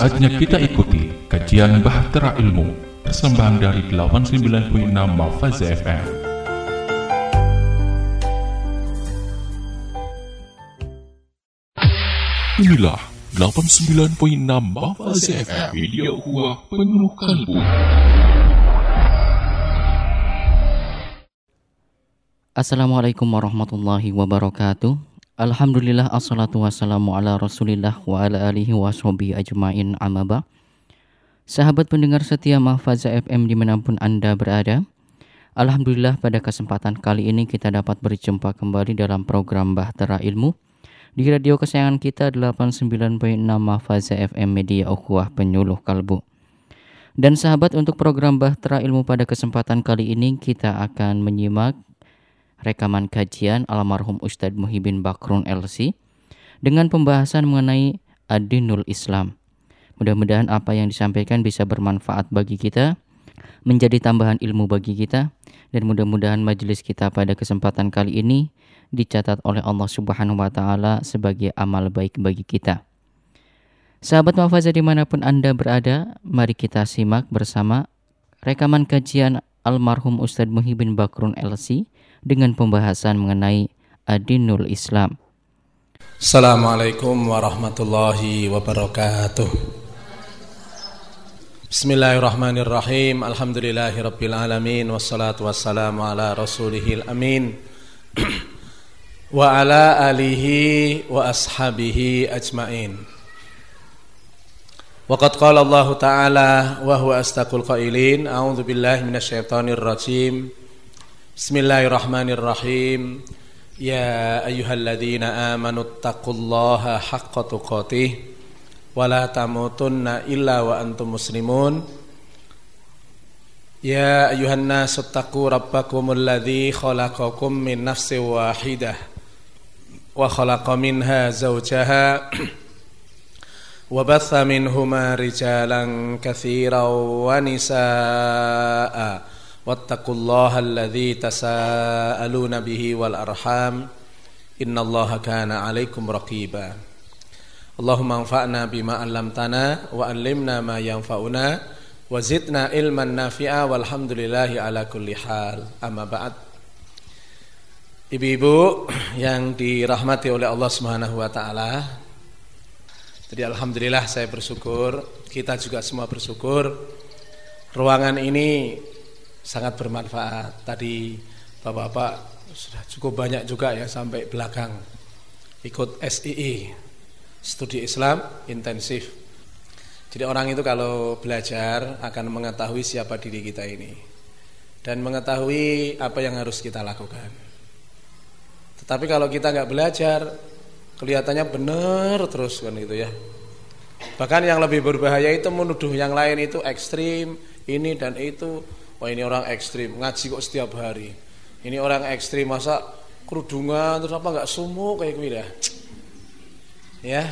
Saatnya kita ikuti kajian Bahtera Ilmu Persembahan dari 89.6 Mafaz FM Inilah 89.6 Mafaz FM Video Huah Penuh Kalbu. Assalamualaikum warahmatullahi wabarakatuh Alhamdulillah assalatu wassalamu ala rasulillah wa ala alihi wa ajma'in amaba Sahabat pendengar setia Mahfaza FM di mana pun Anda berada Alhamdulillah pada kesempatan kali ini kita dapat berjumpa kembali dalam program Bahtera Ilmu di radio kesayangan kita 89.6 Mahfaza FM Media Ukhuwah Penyuluh Kalbu. Dan sahabat untuk program Bahtera Ilmu pada kesempatan kali ini kita akan menyimak rekaman kajian almarhum Ustadz Muhibin Bakrun LC dengan pembahasan mengenai Adinul Islam. Mudah-mudahan apa yang disampaikan bisa bermanfaat bagi kita, menjadi tambahan ilmu bagi kita, dan mudah-mudahan majelis kita pada kesempatan kali ini dicatat oleh Allah Subhanahu wa Ta'ala sebagai amal baik bagi kita. Sahabat Mafaza di mana pun Anda berada, mari kita simak bersama rekaman kajian almarhum Ustadz Muhibin Bakrun LC dengan pembahasan mengenai Adinul Islam. Assalamualaikum warahmatullahi wabarakatuh. Bismillahirrahmanirrahim. Alhamdulillahirabbil alamin wassalatu wassalamu ala rasulihil amin. wa ala alihi wa ashabihi ajmain. Waqad qala Allah Ta'ala wa huwa astaqul qailin a'udzu billahi minasyaitonir rajim. Bismillahirrahmanirrahim. Ya ayyuhalladzina amanu taqullaha haqqa tuqatih wa la illa wa antum muslimun. Ya ayuhan nasu taqu rabbakumul ladzi khalaqakum min nafsin wahidah wa khalaqa minha zawjaha wa batha minhuma rijalan katsiran wa wattaqullaha alladzi tasaaluna bihi wal arham. Innallaha kana 'alaikum raqiba. Allahumma anfa'na bima 'allamtana wa 'allimna ma yanfa'una wa zidna ilman nafi'a walhamdulillahi ala kulli hal. Amma ba'd. Ibu-ibu yang dirahmati oleh Allah Subhanahu wa taala. Jadi alhamdulillah saya bersyukur, kita juga semua bersyukur. Ruangan ini sangat bermanfaat. Tadi Bapak-bapak sudah cukup banyak juga ya sampai belakang ikut SII, studi Islam intensif. Jadi orang itu kalau belajar akan mengetahui siapa diri kita ini dan mengetahui apa yang harus kita lakukan. Tapi kalau kita nggak belajar, kelihatannya benar terus kan gitu ya. Bahkan yang lebih berbahaya itu menuduh yang lain itu ekstrim, ini dan itu. Wah ini orang ekstrim, ngaji kok setiap hari. Ini orang ekstrim masa kerudungan terus apa nggak sumuk kayak gitu ya. Ya,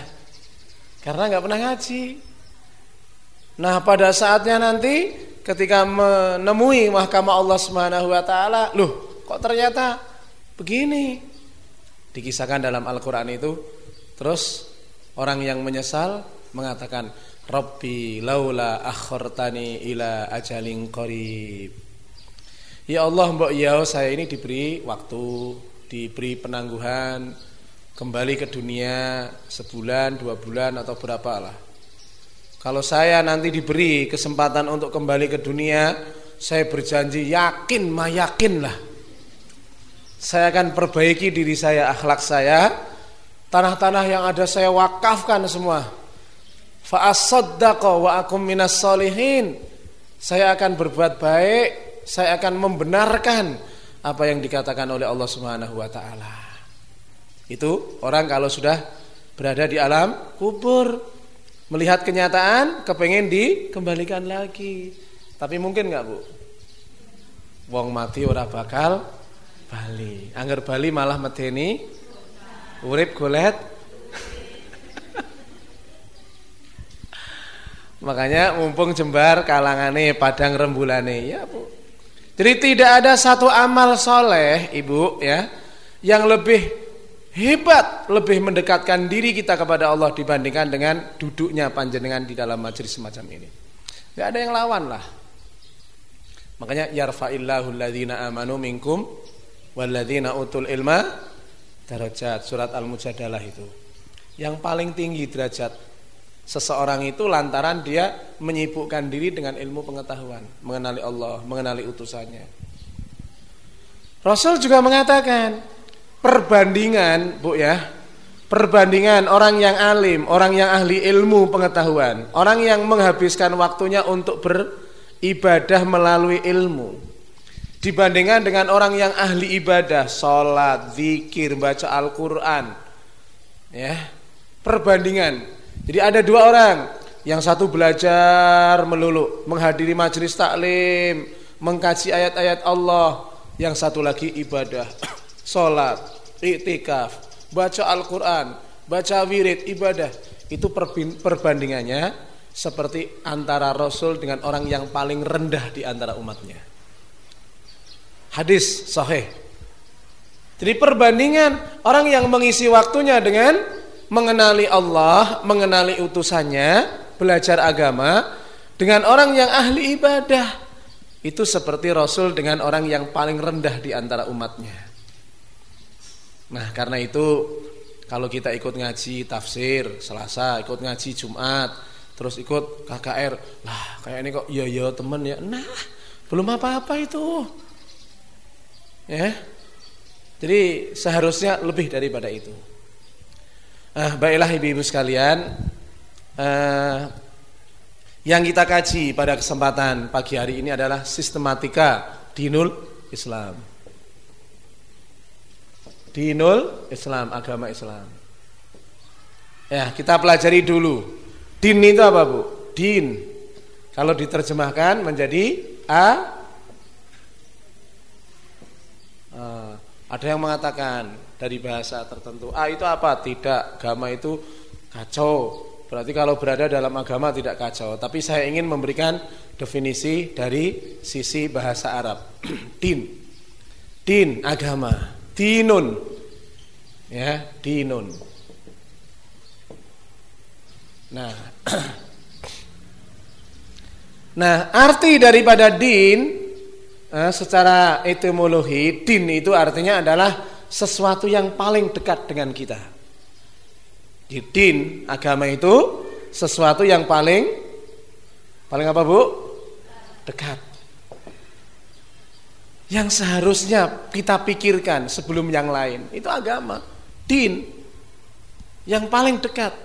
karena nggak pernah ngaji. Nah pada saatnya nanti ketika menemui mahkamah Allah Subhanahu Wa Taala, loh kok ternyata begini dikisahkan dalam Al-Quran itu terus orang yang menyesal mengatakan Rabbi laula akhortani ila ajalin qarib Ya Allah mbok ya saya ini diberi waktu diberi penangguhan kembali ke dunia sebulan dua bulan atau berapa lah kalau saya nanti diberi kesempatan untuk kembali ke dunia saya berjanji yakin mayakin lah saya akan perbaiki diri saya, akhlak saya. Tanah-tanah yang ada saya wakafkan semua. Fa'asaddaqa wa akum minas solihin. Saya akan berbuat baik, saya akan membenarkan apa yang dikatakan oleh Allah Subhanahu wa taala. Itu orang kalau sudah berada di alam kubur melihat kenyataan kepengen dikembalikan lagi. Tapi mungkin nggak Bu? Wong mati ora bakal Bali. Angger Bali malah medeni urip golet. Makanya mumpung jembar kalangane padang rembulane ya Bu. Jadi tidak ada satu amal soleh Ibu ya yang lebih hebat lebih mendekatkan diri kita kepada Allah dibandingkan dengan duduknya panjenengan di dalam majelis semacam ini. Tidak ada yang lawan lah. Makanya yarfa'illahu alladhina amanu minkum walladzina utul ilma darajat surat Al-Mujadalah itu. Yang paling tinggi derajat seseorang itu lantaran dia menyibukkan diri dengan ilmu pengetahuan, mengenali Allah, mengenali utusannya. Rasul juga mengatakan perbandingan, Bu ya, perbandingan orang yang alim, orang yang ahli ilmu pengetahuan, orang yang menghabiskan waktunya untuk beribadah melalui ilmu dibandingkan dengan orang yang ahli ibadah, sholat, zikir, baca Al-Quran. Ya, perbandingan. Jadi ada dua orang, yang satu belajar melulu, menghadiri majelis taklim, mengkaji ayat-ayat Allah, yang satu lagi ibadah, sholat, iktikaf, baca Al-Quran, baca wirid, ibadah. Itu perbandingannya seperti antara Rasul dengan orang yang paling rendah di antara umatnya. Hadis sahih. Jadi perbandingan orang yang mengisi waktunya dengan mengenali Allah, mengenali utusannya, belajar agama dengan orang yang ahli ibadah. Itu seperti Rasul dengan orang yang paling rendah di antara umatnya. Nah, karena itu kalau kita ikut ngaji tafsir Selasa, ikut ngaji Jumat, terus ikut KKR, lah kayak ini kok iya iya temen ya. Nah, belum apa-apa itu. Ya. Jadi seharusnya lebih daripada itu. Ah, baiklah ibu-ibu sekalian, uh, yang kita kaji pada kesempatan pagi hari ini adalah sistematika dinul Islam. Dinul Islam, agama Islam. Ya, kita pelajari dulu. Din itu apa, Bu? Din. Kalau diterjemahkan menjadi a Uh, ada yang mengatakan dari bahasa tertentu, ah itu apa? Tidak, agama itu kacau. Berarti kalau berada dalam agama tidak kacau. Tapi saya ingin memberikan definisi dari sisi bahasa Arab. Din. Din agama. Dinun. Ya, dinun. Nah, nah arti daripada din eh, secara etimologi din itu artinya adalah sesuatu yang paling dekat dengan kita. Di din agama itu sesuatu yang paling paling apa bu? Dekat. Yang seharusnya kita pikirkan sebelum yang lain itu agama, din yang paling dekat,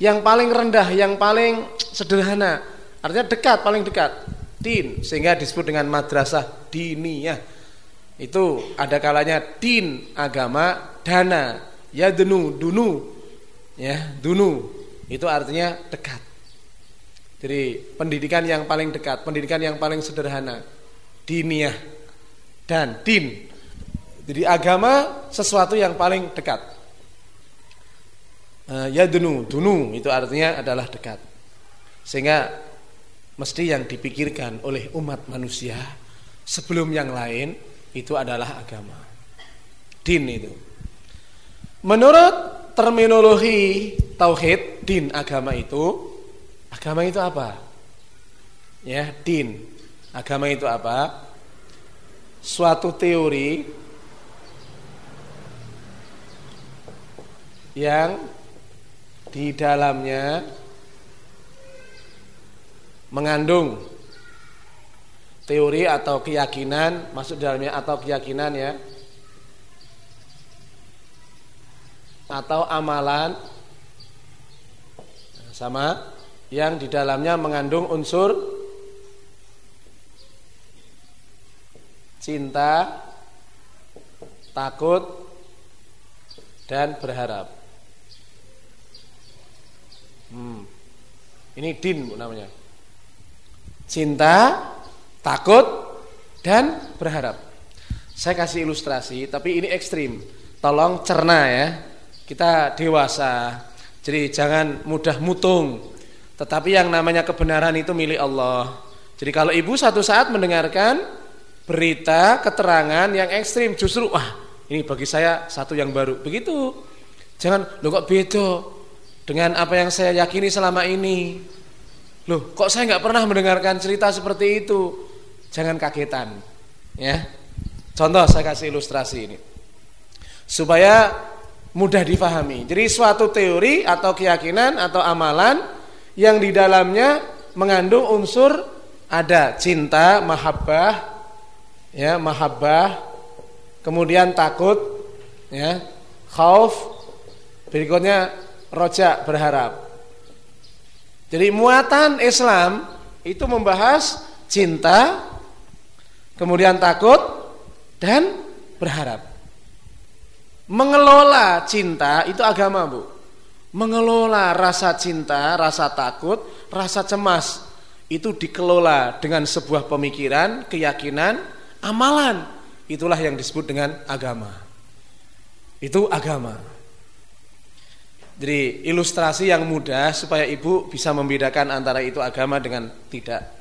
yang paling rendah, yang paling sederhana. Artinya dekat, paling dekat din sehingga disebut dengan madrasah diniyah itu ada kalanya din agama dana. Ya dunu dunu. Ya dunu. Itu artinya dekat. Jadi pendidikan yang paling dekat pendidikan yang paling sederhana. Diniyah. Dan din. Jadi agama sesuatu yang paling dekat. Eh, ya dunu dunu. Itu artinya adalah dekat. Sehingga mesti yang dipikirkan oleh umat manusia sebelum yang lain itu adalah agama. Din itu. Menurut terminologi tauhid, din agama itu agama itu apa? Ya, din. Agama itu apa? Suatu teori yang di dalamnya mengandung teori atau keyakinan masuk dalamnya atau keyakinan ya atau amalan sama yang di dalamnya mengandung unsur cinta, takut dan berharap. Hmm. Ini din namanya cinta, takut, dan berharap. Saya kasih ilustrasi, tapi ini ekstrim. Tolong cerna ya. Kita dewasa, jadi jangan mudah mutung. Tetapi yang namanya kebenaran itu milik Allah. Jadi kalau ibu satu saat mendengarkan berita, keterangan yang ekstrim, justru wah Ini bagi saya satu yang baru. Begitu. Jangan lo kok beda dengan apa yang saya yakini selama ini. Loh, kok saya nggak pernah mendengarkan cerita seperti itu? Jangan kagetan, ya. Contoh saya kasih ilustrasi ini. Supaya mudah difahami. Jadi suatu teori atau keyakinan atau amalan yang di dalamnya mengandung unsur ada cinta, mahabbah, ya, mahabbah, kemudian takut, ya, khauf, berikutnya roja berharap. Jadi muatan Islam itu membahas cinta, kemudian takut dan berharap. Mengelola cinta itu agama, Bu. Mengelola rasa cinta, rasa takut, rasa cemas itu dikelola dengan sebuah pemikiran, keyakinan, amalan. Itulah yang disebut dengan agama. Itu agama. Jadi ilustrasi yang mudah supaya ibu bisa membedakan antara itu agama dengan tidak.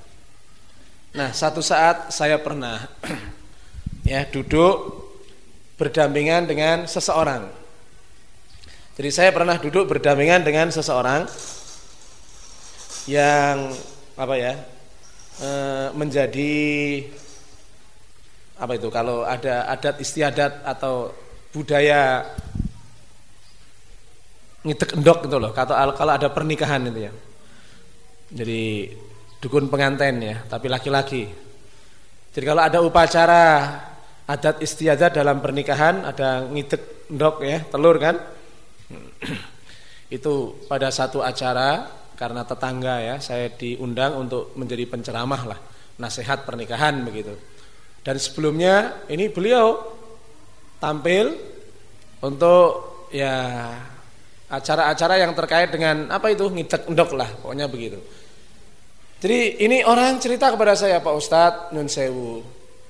Nah, satu saat saya pernah ya duduk berdampingan dengan seseorang. Jadi saya pernah duduk berdampingan dengan seseorang yang apa ya e, menjadi apa itu kalau ada adat istiadat atau budaya ngitek endok gitu loh kalau kalau ada pernikahan itu ya jadi dukun pengantin ya tapi laki-laki. Jadi kalau ada upacara adat istiadat dalam pernikahan ada ngitek endok ya telur kan? Itu pada satu acara karena tetangga ya saya diundang untuk menjadi penceramah lah nasihat pernikahan begitu. Dan sebelumnya ini beliau tampil untuk ya acara-acara yang terkait dengan apa itu ngitek endok lah pokoknya begitu jadi ini orang cerita kepada saya Pak Ustadz Nun Sewu.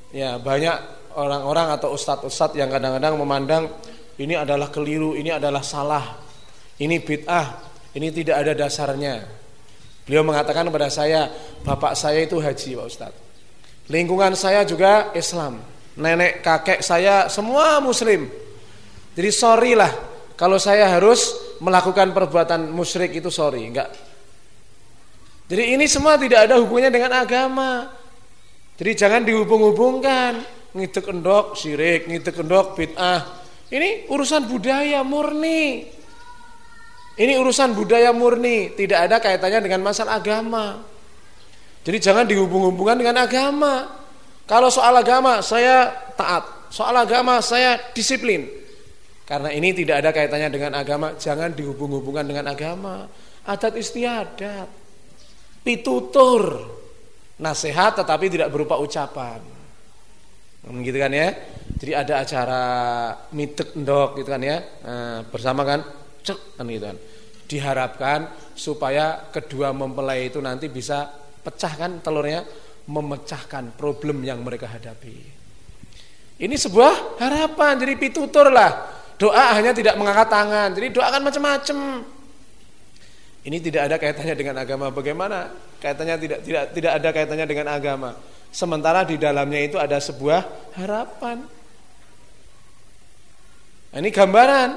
Ya banyak orang-orang atau ustadz-ustadz yang kadang-kadang memandang ini adalah keliru ini adalah salah ini bid'ah ini tidak ada dasarnya. Beliau mengatakan kepada saya bapak saya itu haji Pak Ustadz. Lingkungan saya juga Islam. Nenek kakek saya semua muslim. Jadi sorry lah kalau saya harus melakukan perbuatan musyrik itu sorry, enggak. Jadi ini semua tidak ada hubungannya dengan agama. Jadi jangan dihubung-hubungkan ngitek endok syirik, ngitek endok bid'ah. Ini urusan budaya murni. Ini urusan budaya murni, tidak ada kaitannya dengan masalah agama. Jadi jangan dihubung-hubungkan dengan agama. Kalau soal agama saya taat, soal agama saya disiplin. Karena ini tidak ada kaitannya dengan agama, jangan dihubung-hubungkan dengan agama. Adat istiadat, pitutur, nasihat tetapi tidak berupa ucapan. Gitu kan ya. Jadi ada acara mitek ndok gitu kan ya. Nah, bersama kan cek kan gitu kan. Diharapkan supaya kedua mempelai itu nanti bisa pecahkan telurnya, memecahkan problem yang mereka hadapi. Ini sebuah harapan, jadi pitutur lah Doa hanya tidak mengangkat tangan. Jadi doakan macam-macam. Ini tidak ada kaitannya dengan agama. Bagaimana? Kaitannya tidak tidak tidak ada kaitannya dengan agama. Sementara di dalamnya itu ada sebuah harapan. Nah, ini gambaran.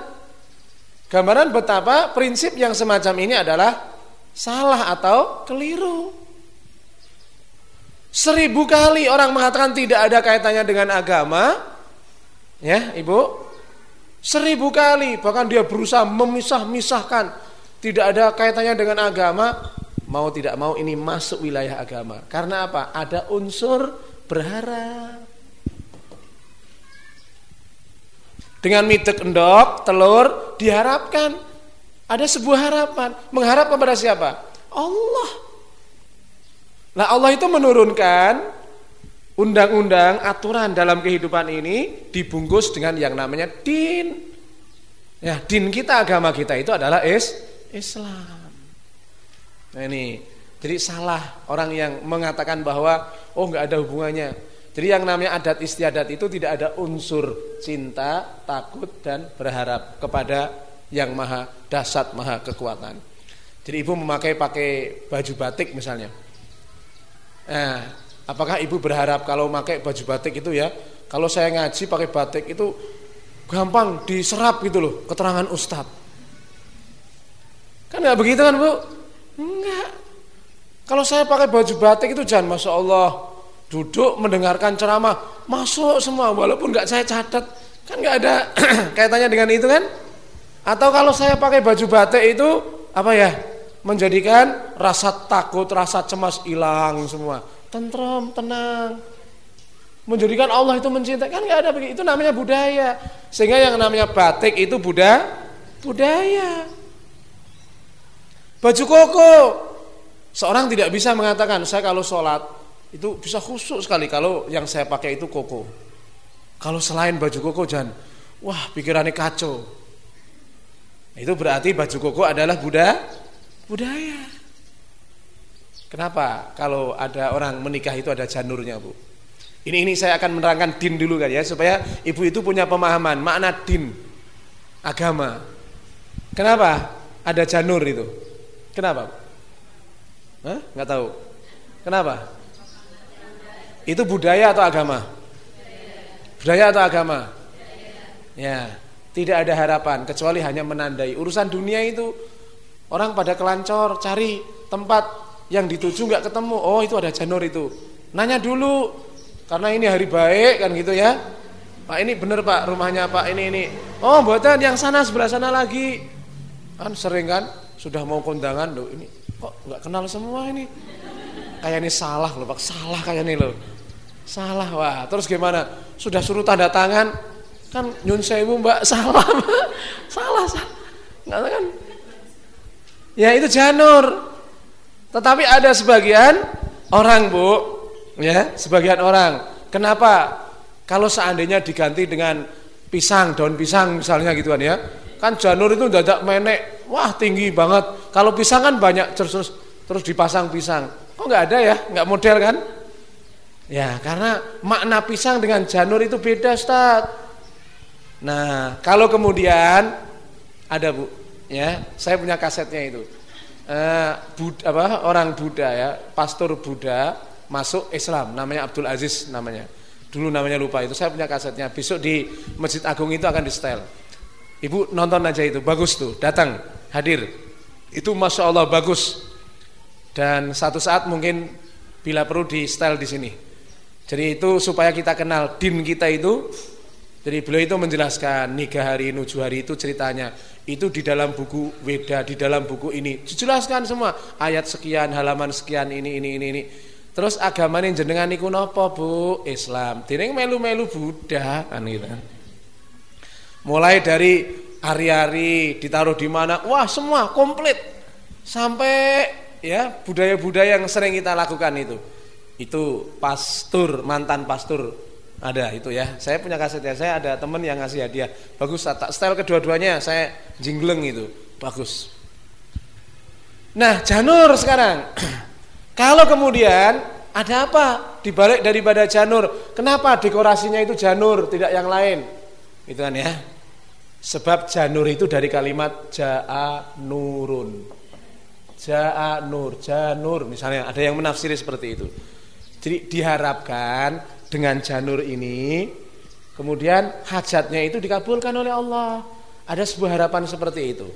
Gambaran betapa prinsip yang semacam ini adalah salah atau keliru. Seribu kali orang mengatakan tidak ada kaitannya dengan agama, ya ibu, Seribu kali bahkan dia berusaha memisah-misahkan tidak ada kaitannya dengan agama mau tidak mau ini masuk wilayah agama. Karena apa? Ada unsur berharap. Dengan mitek endok telur diharapkan. Ada sebuah harapan. Mengharap kepada siapa? Allah. Nah Allah itu menurunkan undang-undang, aturan dalam kehidupan ini dibungkus dengan yang namanya din. Ya, din kita, agama kita itu adalah is Islam. Nah ini, jadi salah orang yang mengatakan bahwa oh nggak ada hubungannya. Jadi yang namanya adat istiadat itu tidak ada unsur cinta, takut dan berharap kepada yang maha dasar, maha kekuatan. Jadi ibu memakai pakai baju batik misalnya. Nah, Apakah ibu berharap kalau pakai baju batik itu ya, kalau saya ngaji pakai batik itu gampang diserap gitu loh keterangan ustadz. Kan nggak begitu kan bu? Enggak. Kalau saya pakai baju batik itu jangan masya Allah duduk mendengarkan ceramah masuk semua walaupun nggak saya catat kan nggak ada kaitannya dengan itu kan? Atau kalau saya pakai baju batik itu apa ya? Menjadikan rasa takut, rasa cemas hilang semua. Tentrem, tenang. Menjadikan Allah itu mencintai kan nggak ada begitu. Itu namanya budaya. Sehingga yang namanya batik itu buddha, budaya. Baju koko. Seorang tidak bisa mengatakan saya kalau sholat itu bisa khusyuk sekali kalau yang saya pakai itu koko. Kalau selain baju koko jangan, wah pikirannya kacau. Itu berarti baju koko adalah Buddha, budaya. Kenapa? Kalau ada orang menikah itu ada janurnya, Bu. Ini ini saya akan menerangkan din dulu kan ya supaya ibu itu punya pemahaman makna din agama. Kenapa? Ada janur itu. Kenapa? Hah? Nggak tahu. Kenapa? Itu budaya atau agama? Budaya atau agama? Ya. Tidak ada harapan kecuali hanya menandai urusan dunia itu orang pada kelancor cari tempat yang dituju nggak ketemu. Oh, itu ada janur itu. Nanya dulu karena ini hari baik kan gitu ya. Pak ini bener Pak rumahnya Pak ini ini. Oh, buatan yang sana sebelah sana lagi. Kan sering kan sudah mau kondangan loh ini kok nggak kenal semua ini. Kayak ini salah loh Pak, salah kayak ini loh. Salah wah. Terus gimana? Sudah suruh tanda tangan, kan nyun sewu mbak. Salah mbak. salah salah. Nggak kan? Ya itu janur. Tetapi ada sebagian orang bu. Ya sebagian orang. Kenapa? Kalau seandainya diganti dengan pisang daun pisang misalnya gitu kan ya. Kan janur itu dadak menek wah tinggi banget kalau pisang kan banyak terus terus dipasang pisang kok nggak ada ya nggak model kan ya karena makna pisang dengan janur itu beda Ustaz Nah, kalau kemudian ada Bu, ya, saya punya kasetnya itu. Eh, Bud, apa orang Buddha ya, pastor Buddha masuk Islam, namanya Abdul Aziz namanya. Dulu namanya lupa itu, saya punya kasetnya. Besok di Masjid Agung itu akan di setel. Ibu nonton aja itu, bagus tuh, datang, hadir. Itu masya Allah bagus. Dan satu saat mungkin bila perlu di setel di sini. Jadi itu supaya kita kenal din kita itu jadi beliau itu menjelaskan nikah hari nuju hari itu ceritanya itu di dalam buku Weda, di dalam buku ini dijelaskan semua ayat sekian, halaman sekian ini ini ini ini. Terus agama ini jenengan niku napa, Bu? Islam. Dene melu-melu Buddha kan gitu. Mulai dari hari-hari ditaruh di mana, wah semua komplit. Sampai ya budaya-budaya yang sering kita lakukan itu. Itu pastur, mantan pastur ada itu ya. Saya punya kaset ya. Saya ada teman yang ngasih hadiah. Bagus tak style kedua-duanya saya jingleng itu. Bagus. Nah, janur sekarang. Kalau kemudian ada apa di balik daripada janur? Kenapa dekorasinya itu janur tidak yang lain? Itu kan ya. Sebab janur itu dari kalimat jaa nurun. Jaa nur, janur misalnya ada yang menafsiri seperti itu. Jadi diharapkan dengan janur ini kemudian hajatnya itu dikabulkan oleh Allah. Ada sebuah harapan seperti itu.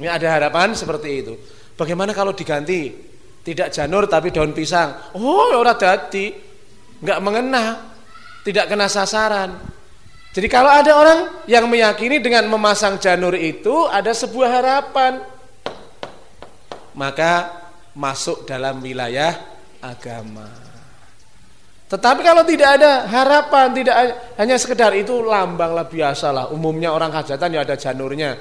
Ini ada harapan seperti itu. Bagaimana kalau diganti tidak janur tapi daun pisang? Oh, ora dadi. Enggak mengena, tidak kena sasaran. Jadi kalau ada orang yang meyakini dengan memasang janur itu ada sebuah harapan, maka masuk dalam wilayah agama. Tetapi kalau tidak ada harapan, tidak hanya sekedar itu lambang lah biasa lah. Umumnya orang hajatan ya ada janurnya.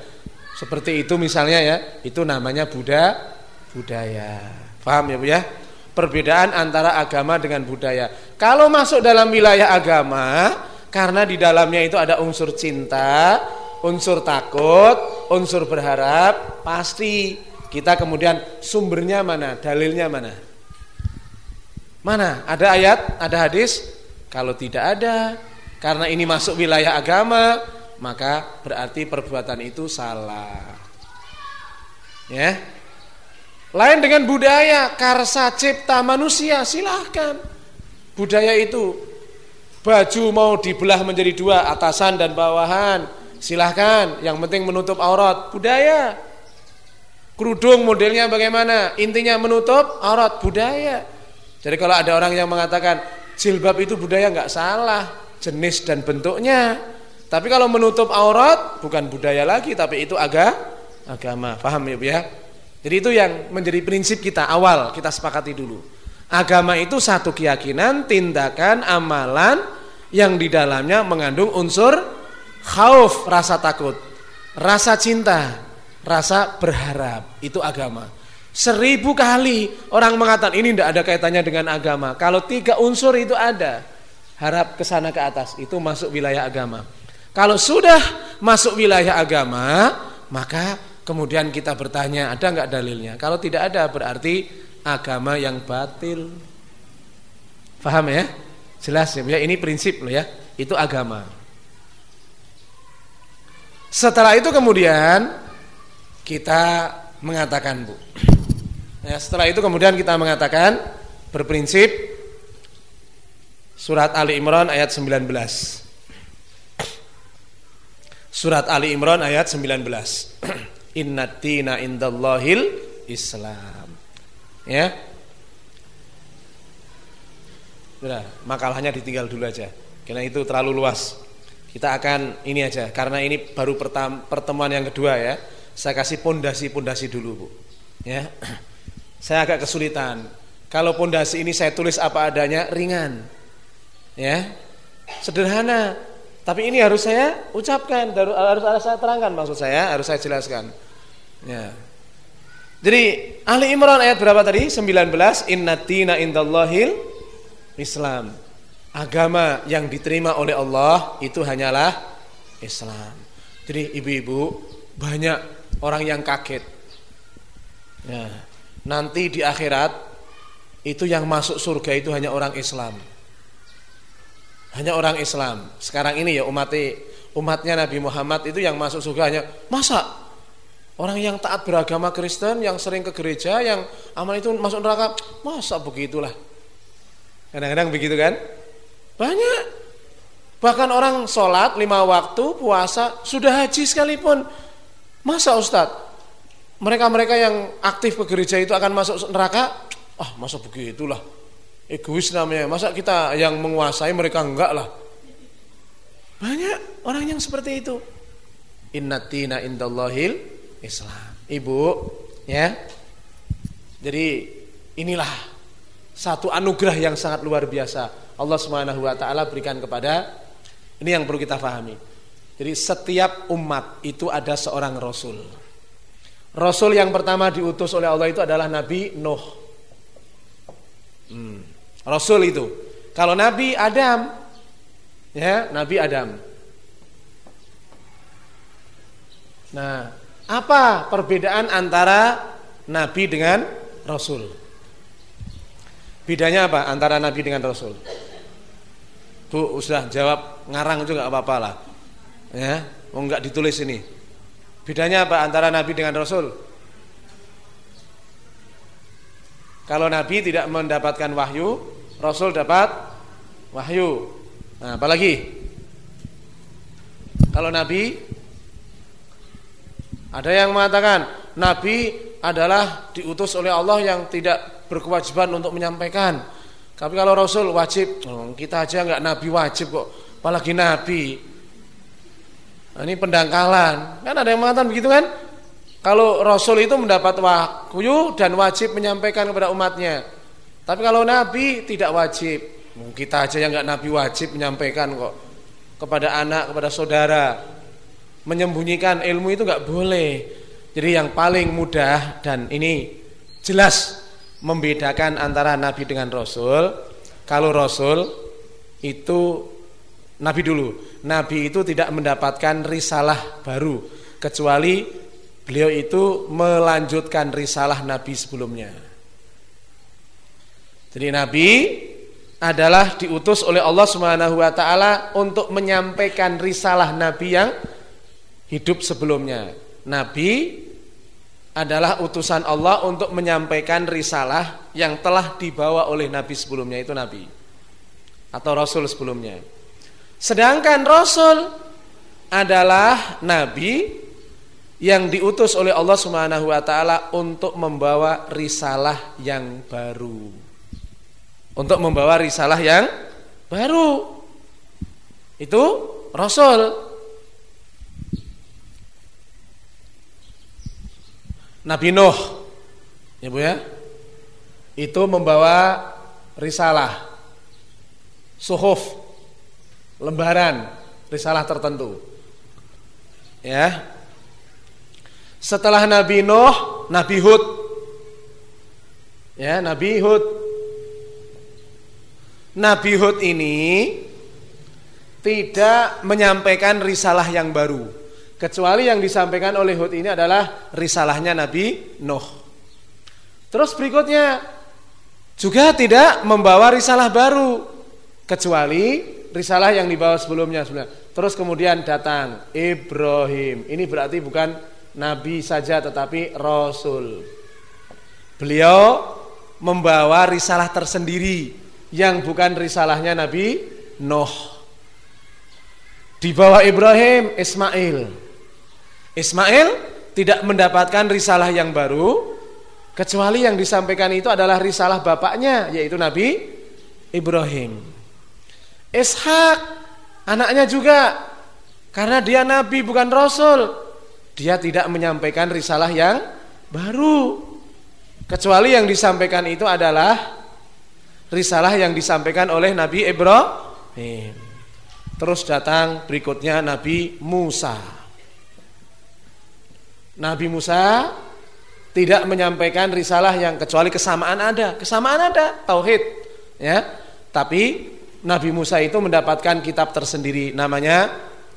Seperti itu misalnya ya, itu namanya Buddha budaya. Paham ya Bu ya? Perbedaan antara agama dengan budaya. Kalau masuk dalam wilayah agama, karena di dalamnya itu ada unsur cinta, unsur takut, unsur berharap, pasti kita kemudian sumbernya mana, dalilnya mana? Mana? Ada ayat? Ada hadis? Kalau tidak ada, karena ini masuk wilayah agama, maka berarti perbuatan itu salah. Ya. Lain dengan budaya karsa cipta manusia, silahkan. Budaya itu Baju mau dibelah menjadi dua, atasan dan bawahan. Silahkan, yang penting menutup aurat. Budaya. Kerudung modelnya bagaimana? Intinya menutup aurat. Budaya. Jadi kalau ada orang yang mengatakan jilbab itu budaya nggak salah, jenis dan bentuknya. Tapi kalau menutup aurat bukan budaya lagi, tapi itu agak agama. Paham ya Bu ya? Jadi itu yang menjadi prinsip kita awal kita sepakati dulu. Agama itu satu keyakinan, tindakan, amalan yang di dalamnya mengandung unsur khauf, rasa takut, rasa cinta, rasa berharap. Itu agama. Seribu kali orang mengatakan ini tidak ada kaitannya dengan agama. Kalau tiga unsur itu ada, harap ke sana ke atas, itu masuk wilayah agama. Kalau sudah masuk wilayah agama, maka kemudian kita bertanya, ada nggak dalilnya? Kalau tidak ada, berarti agama yang batil. Faham ya? Jelas ya, ini prinsip loh ya. Itu agama. Setelah itu kemudian kita mengatakan, Bu. Ya, setelah itu kemudian kita mengatakan berprinsip surat Ali Imran ayat 19. Surat Ali Imran ayat 19. Inna dina indallahil Islam. Ya. Sudah, makalahnya ditinggal dulu aja. Karena itu terlalu luas. Kita akan ini aja karena ini baru pertemuan yang kedua ya. Saya kasih pondasi-pondasi dulu, Bu. Ya. Saya agak kesulitan. Kalau pondasi ini saya tulis apa adanya ringan. Ya. Sederhana. Tapi ini harus saya ucapkan, harus harus saya terangkan maksud saya, harus saya jelaskan. Ya. Jadi Ali Imran ayat berapa tadi? 19 Inna tina indallahil Islam. Agama yang diterima oleh Allah itu hanyalah Islam. Jadi ibu-ibu banyak orang yang kaget. Ya, nanti di akhirat itu yang masuk surga itu hanya orang Islam. Hanya orang Islam. Sekarang ini ya umat umatnya Nabi Muhammad itu yang masuk surga hanya masa Orang yang taat beragama Kristen, yang sering ke gereja, yang amal itu masuk neraka, masa begitulah. Kadang-kadang begitu kan? Banyak. Bahkan orang sholat lima waktu, puasa, sudah haji sekalipun. Masa Ustadz? Mereka-mereka yang aktif ke gereja itu akan masuk neraka? Ah masa begitulah. Egois namanya. Masa kita yang menguasai mereka enggak lah. Banyak orang yang seperti itu. Innatina indallahil Islam. Ibu, ya. Jadi inilah satu anugerah yang sangat luar biasa Allah Subhanahu wa taala berikan kepada ini yang perlu kita pahami. Jadi setiap umat itu ada seorang rasul. Rasul yang pertama diutus oleh Allah itu adalah Nabi Nuh. Hmm. Rasul itu. Kalau Nabi Adam, ya Nabi Adam. Nah, apa perbedaan antara nabi dengan rasul? Bedanya apa antara nabi dengan rasul? Bu, sudah jawab ngarang juga apa-apa lah. Ya, mau enggak ditulis ini. Bedanya apa antara nabi dengan rasul? Kalau nabi tidak mendapatkan wahyu, rasul dapat wahyu. Nah, apalagi? Kalau nabi ada yang mengatakan Nabi adalah diutus oleh Allah yang tidak berkewajiban untuk menyampaikan. Tapi kalau Rasul wajib, oh, kita aja nggak Nabi wajib kok, apalagi Nabi. Nah, ini pendangkalan. Kan ada yang mengatakan begitu kan? Kalau Rasul itu mendapat wahyu dan wajib menyampaikan kepada umatnya. Tapi kalau Nabi tidak wajib. Kita aja yang nggak Nabi wajib menyampaikan kok kepada anak, kepada saudara menyembunyikan ilmu itu nggak boleh. Jadi yang paling mudah dan ini jelas membedakan antara nabi dengan rasul. Kalau rasul itu nabi dulu. Nabi itu tidak mendapatkan risalah baru kecuali beliau itu melanjutkan risalah nabi sebelumnya. Jadi nabi adalah diutus oleh Allah Subhanahu wa taala untuk menyampaikan risalah nabi yang hidup sebelumnya. Nabi adalah utusan Allah untuk menyampaikan risalah yang telah dibawa oleh nabi sebelumnya itu nabi atau rasul sebelumnya. Sedangkan Rasul adalah nabi yang diutus oleh Allah Subhanahu wa taala untuk membawa risalah yang baru. Untuk membawa risalah yang baru. Itu Rasul. Nabi Nuh. Ya Bu ya. Itu membawa risalah. Suhuf. Lembaran risalah tertentu. Ya. Setelah Nabi Nuh, Nabi Hud. Ya, Nabi Hud. Nabi Hud ini tidak menyampaikan risalah yang baru. Kecuali yang disampaikan oleh Hud ini adalah risalahnya Nabi Nuh. Terus berikutnya juga tidak membawa risalah baru kecuali risalah yang dibawa sebelumnya Terus kemudian datang Ibrahim. Ini berarti bukan nabi saja tetapi rasul. Beliau membawa risalah tersendiri yang bukan risalahnya Nabi Nuh. Di bawah Ibrahim Ismail. Ismail tidak mendapatkan risalah yang baru kecuali yang disampaikan itu adalah risalah bapaknya yaitu Nabi Ibrahim. Ishak anaknya juga karena dia nabi bukan rasul, dia tidak menyampaikan risalah yang baru. Kecuali yang disampaikan itu adalah risalah yang disampaikan oleh Nabi Ibrahim. Terus datang berikutnya Nabi Musa. Nabi Musa tidak menyampaikan risalah yang kecuali kesamaan ada, kesamaan ada, tauhid, ya. Tapi Nabi Musa itu mendapatkan kitab tersendiri namanya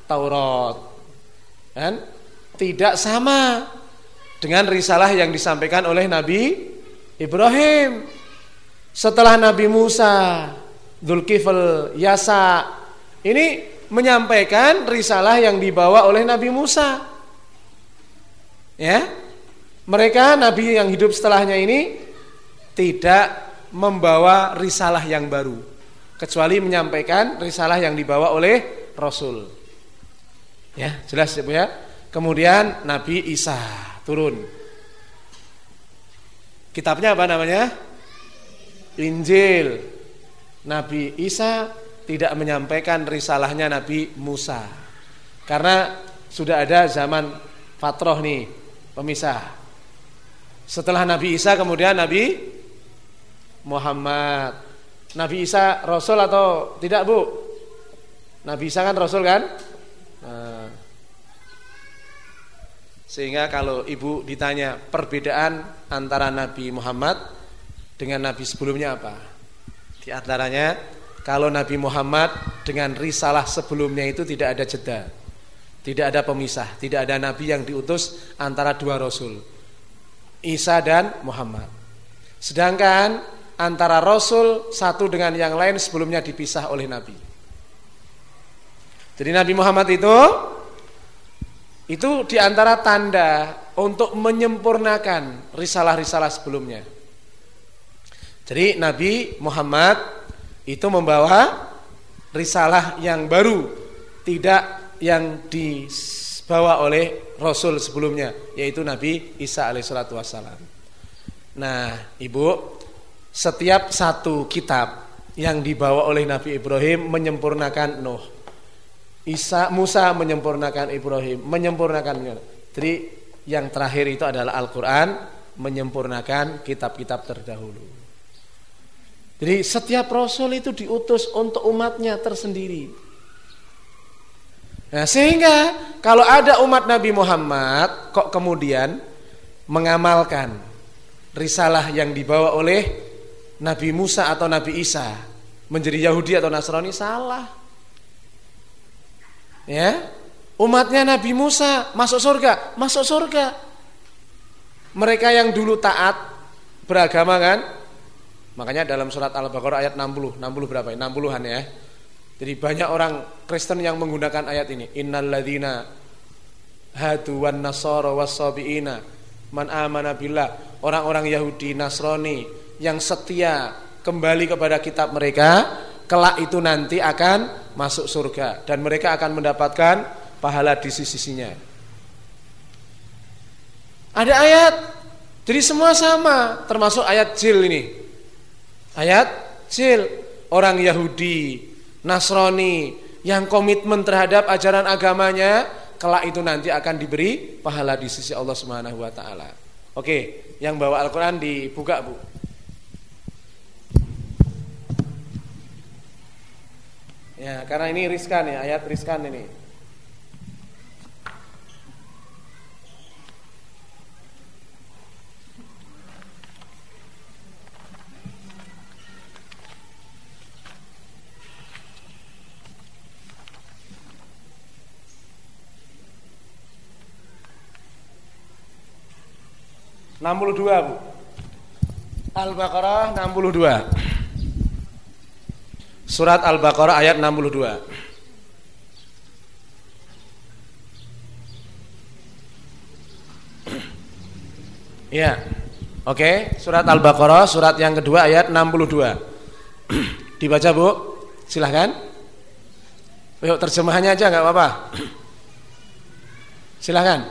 Taurat. Dan tidak sama dengan risalah yang disampaikan oleh Nabi Ibrahim. Setelah Nabi Musa, Dzulkifl, Yasa ini menyampaikan risalah yang dibawa oleh Nabi Musa. Ya. Mereka nabi yang hidup setelahnya ini tidak membawa risalah yang baru kecuali menyampaikan risalah yang dibawa oleh Rasul. Ya, jelas ya Bu ya. Kemudian Nabi Isa turun. Kitabnya apa namanya? Injil. Nabi Isa tidak menyampaikan risalahnya Nabi Musa. Karena sudah ada zaman fatroh nih pemisah. Setelah Nabi Isa kemudian Nabi Muhammad. Nabi Isa Rasul atau tidak bu? Nabi Isa kan Rasul kan? Nah, sehingga kalau ibu ditanya perbedaan antara Nabi Muhammad dengan Nabi sebelumnya apa? Di antaranya kalau Nabi Muhammad dengan risalah sebelumnya itu tidak ada jeda. Tidak ada pemisah, tidak ada nabi yang diutus antara dua rasul. Isa dan Muhammad. Sedangkan antara rasul satu dengan yang lain sebelumnya dipisah oleh nabi. Jadi Nabi Muhammad itu itu di antara tanda untuk menyempurnakan risalah-risalah sebelumnya. Jadi Nabi Muhammad itu membawa risalah yang baru, tidak yang dibawa oleh Rasul sebelumnya yaitu Nabi Isa alaihissalatu wassalam. Nah, Ibu, setiap satu kitab yang dibawa oleh Nabi Ibrahim menyempurnakan Nuh. Isa Musa menyempurnakan Ibrahim, menyempurnakan. Jadi yang terakhir itu adalah Al-Qur'an menyempurnakan kitab-kitab terdahulu. Jadi setiap rasul itu diutus untuk umatnya tersendiri. Nah, sehingga kalau ada umat Nabi Muhammad kok kemudian mengamalkan risalah yang dibawa oleh Nabi Musa atau Nabi Isa menjadi Yahudi atau Nasrani salah. Ya. Umatnya Nabi Musa masuk surga, masuk surga. Mereka yang dulu taat beragama kan? Makanya dalam surat Al-Baqarah ayat 60, 60 berapa? 60-an ya. Jadi banyak orang Kristen yang menggunakan ayat ini. Innalladzina hadu wan nasara wasabiina man amana billah. Orang-orang Yahudi Nasrani yang setia kembali kepada kitab mereka kelak itu nanti akan masuk surga dan mereka akan mendapatkan pahala di sisi-sisinya. Ada ayat, jadi semua sama, termasuk ayat jil ini. Ayat jil, orang Yahudi, Nasrani yang komitmen terhadap ajaran agamanya, kelak itu nanti akan diberi pahala di sisi Allah Subhanahu wa taala. Oke, yang bawa Al-Qur'an dibuka, Bu. Ya, karena ini riskan ya, ayat riskan ini. Enam puluh dua bu Al-Baqarah enam puluh dua Surat Al-Baqarah ayat 62. Ya. Oke, surat Al-Baqarah surat yang kedua ayat 62. Dibaca, Bu. Silahkan. Yuk terjemahannya aja nggak apa-apa. Silahkan.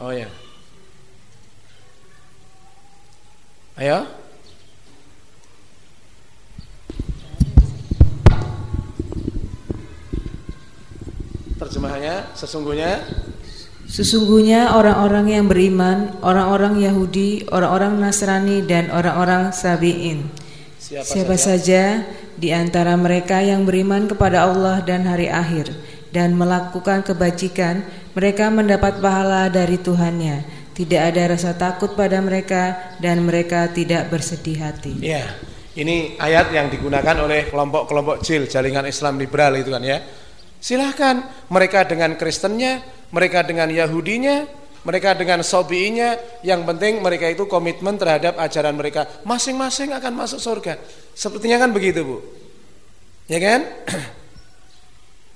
Oh ya. Ayo. Terjemahannya sesungguhnya Sesungguhnya orang-orang yang beriman, orang-orang Yahudi, orang-orang Nasrani dan orang-orang Sabi'in. Siapa, Siapa saja? saja di antara mereka yang beriman kepada Allah dan hari akhir dan melakukan kebajikan, mereka mendapat pahala dari Tuhannya. Tidak ada rasa takut pada mereka dan mereka tidak bersedih hati. Ya, ini ayat yang digunakan oleh kelompok-kelompok jil jaringan Islam liberal itu kan ya Silahkan mereka dengan Kristennya, mereka dengan Yahudinya, mereka dengan Sobiinya, yang penting mereka itu komitmen terhadap ajaran mereka. Masing-masing akan masuk surga. Sepertinya kan begitu bu, ya kan?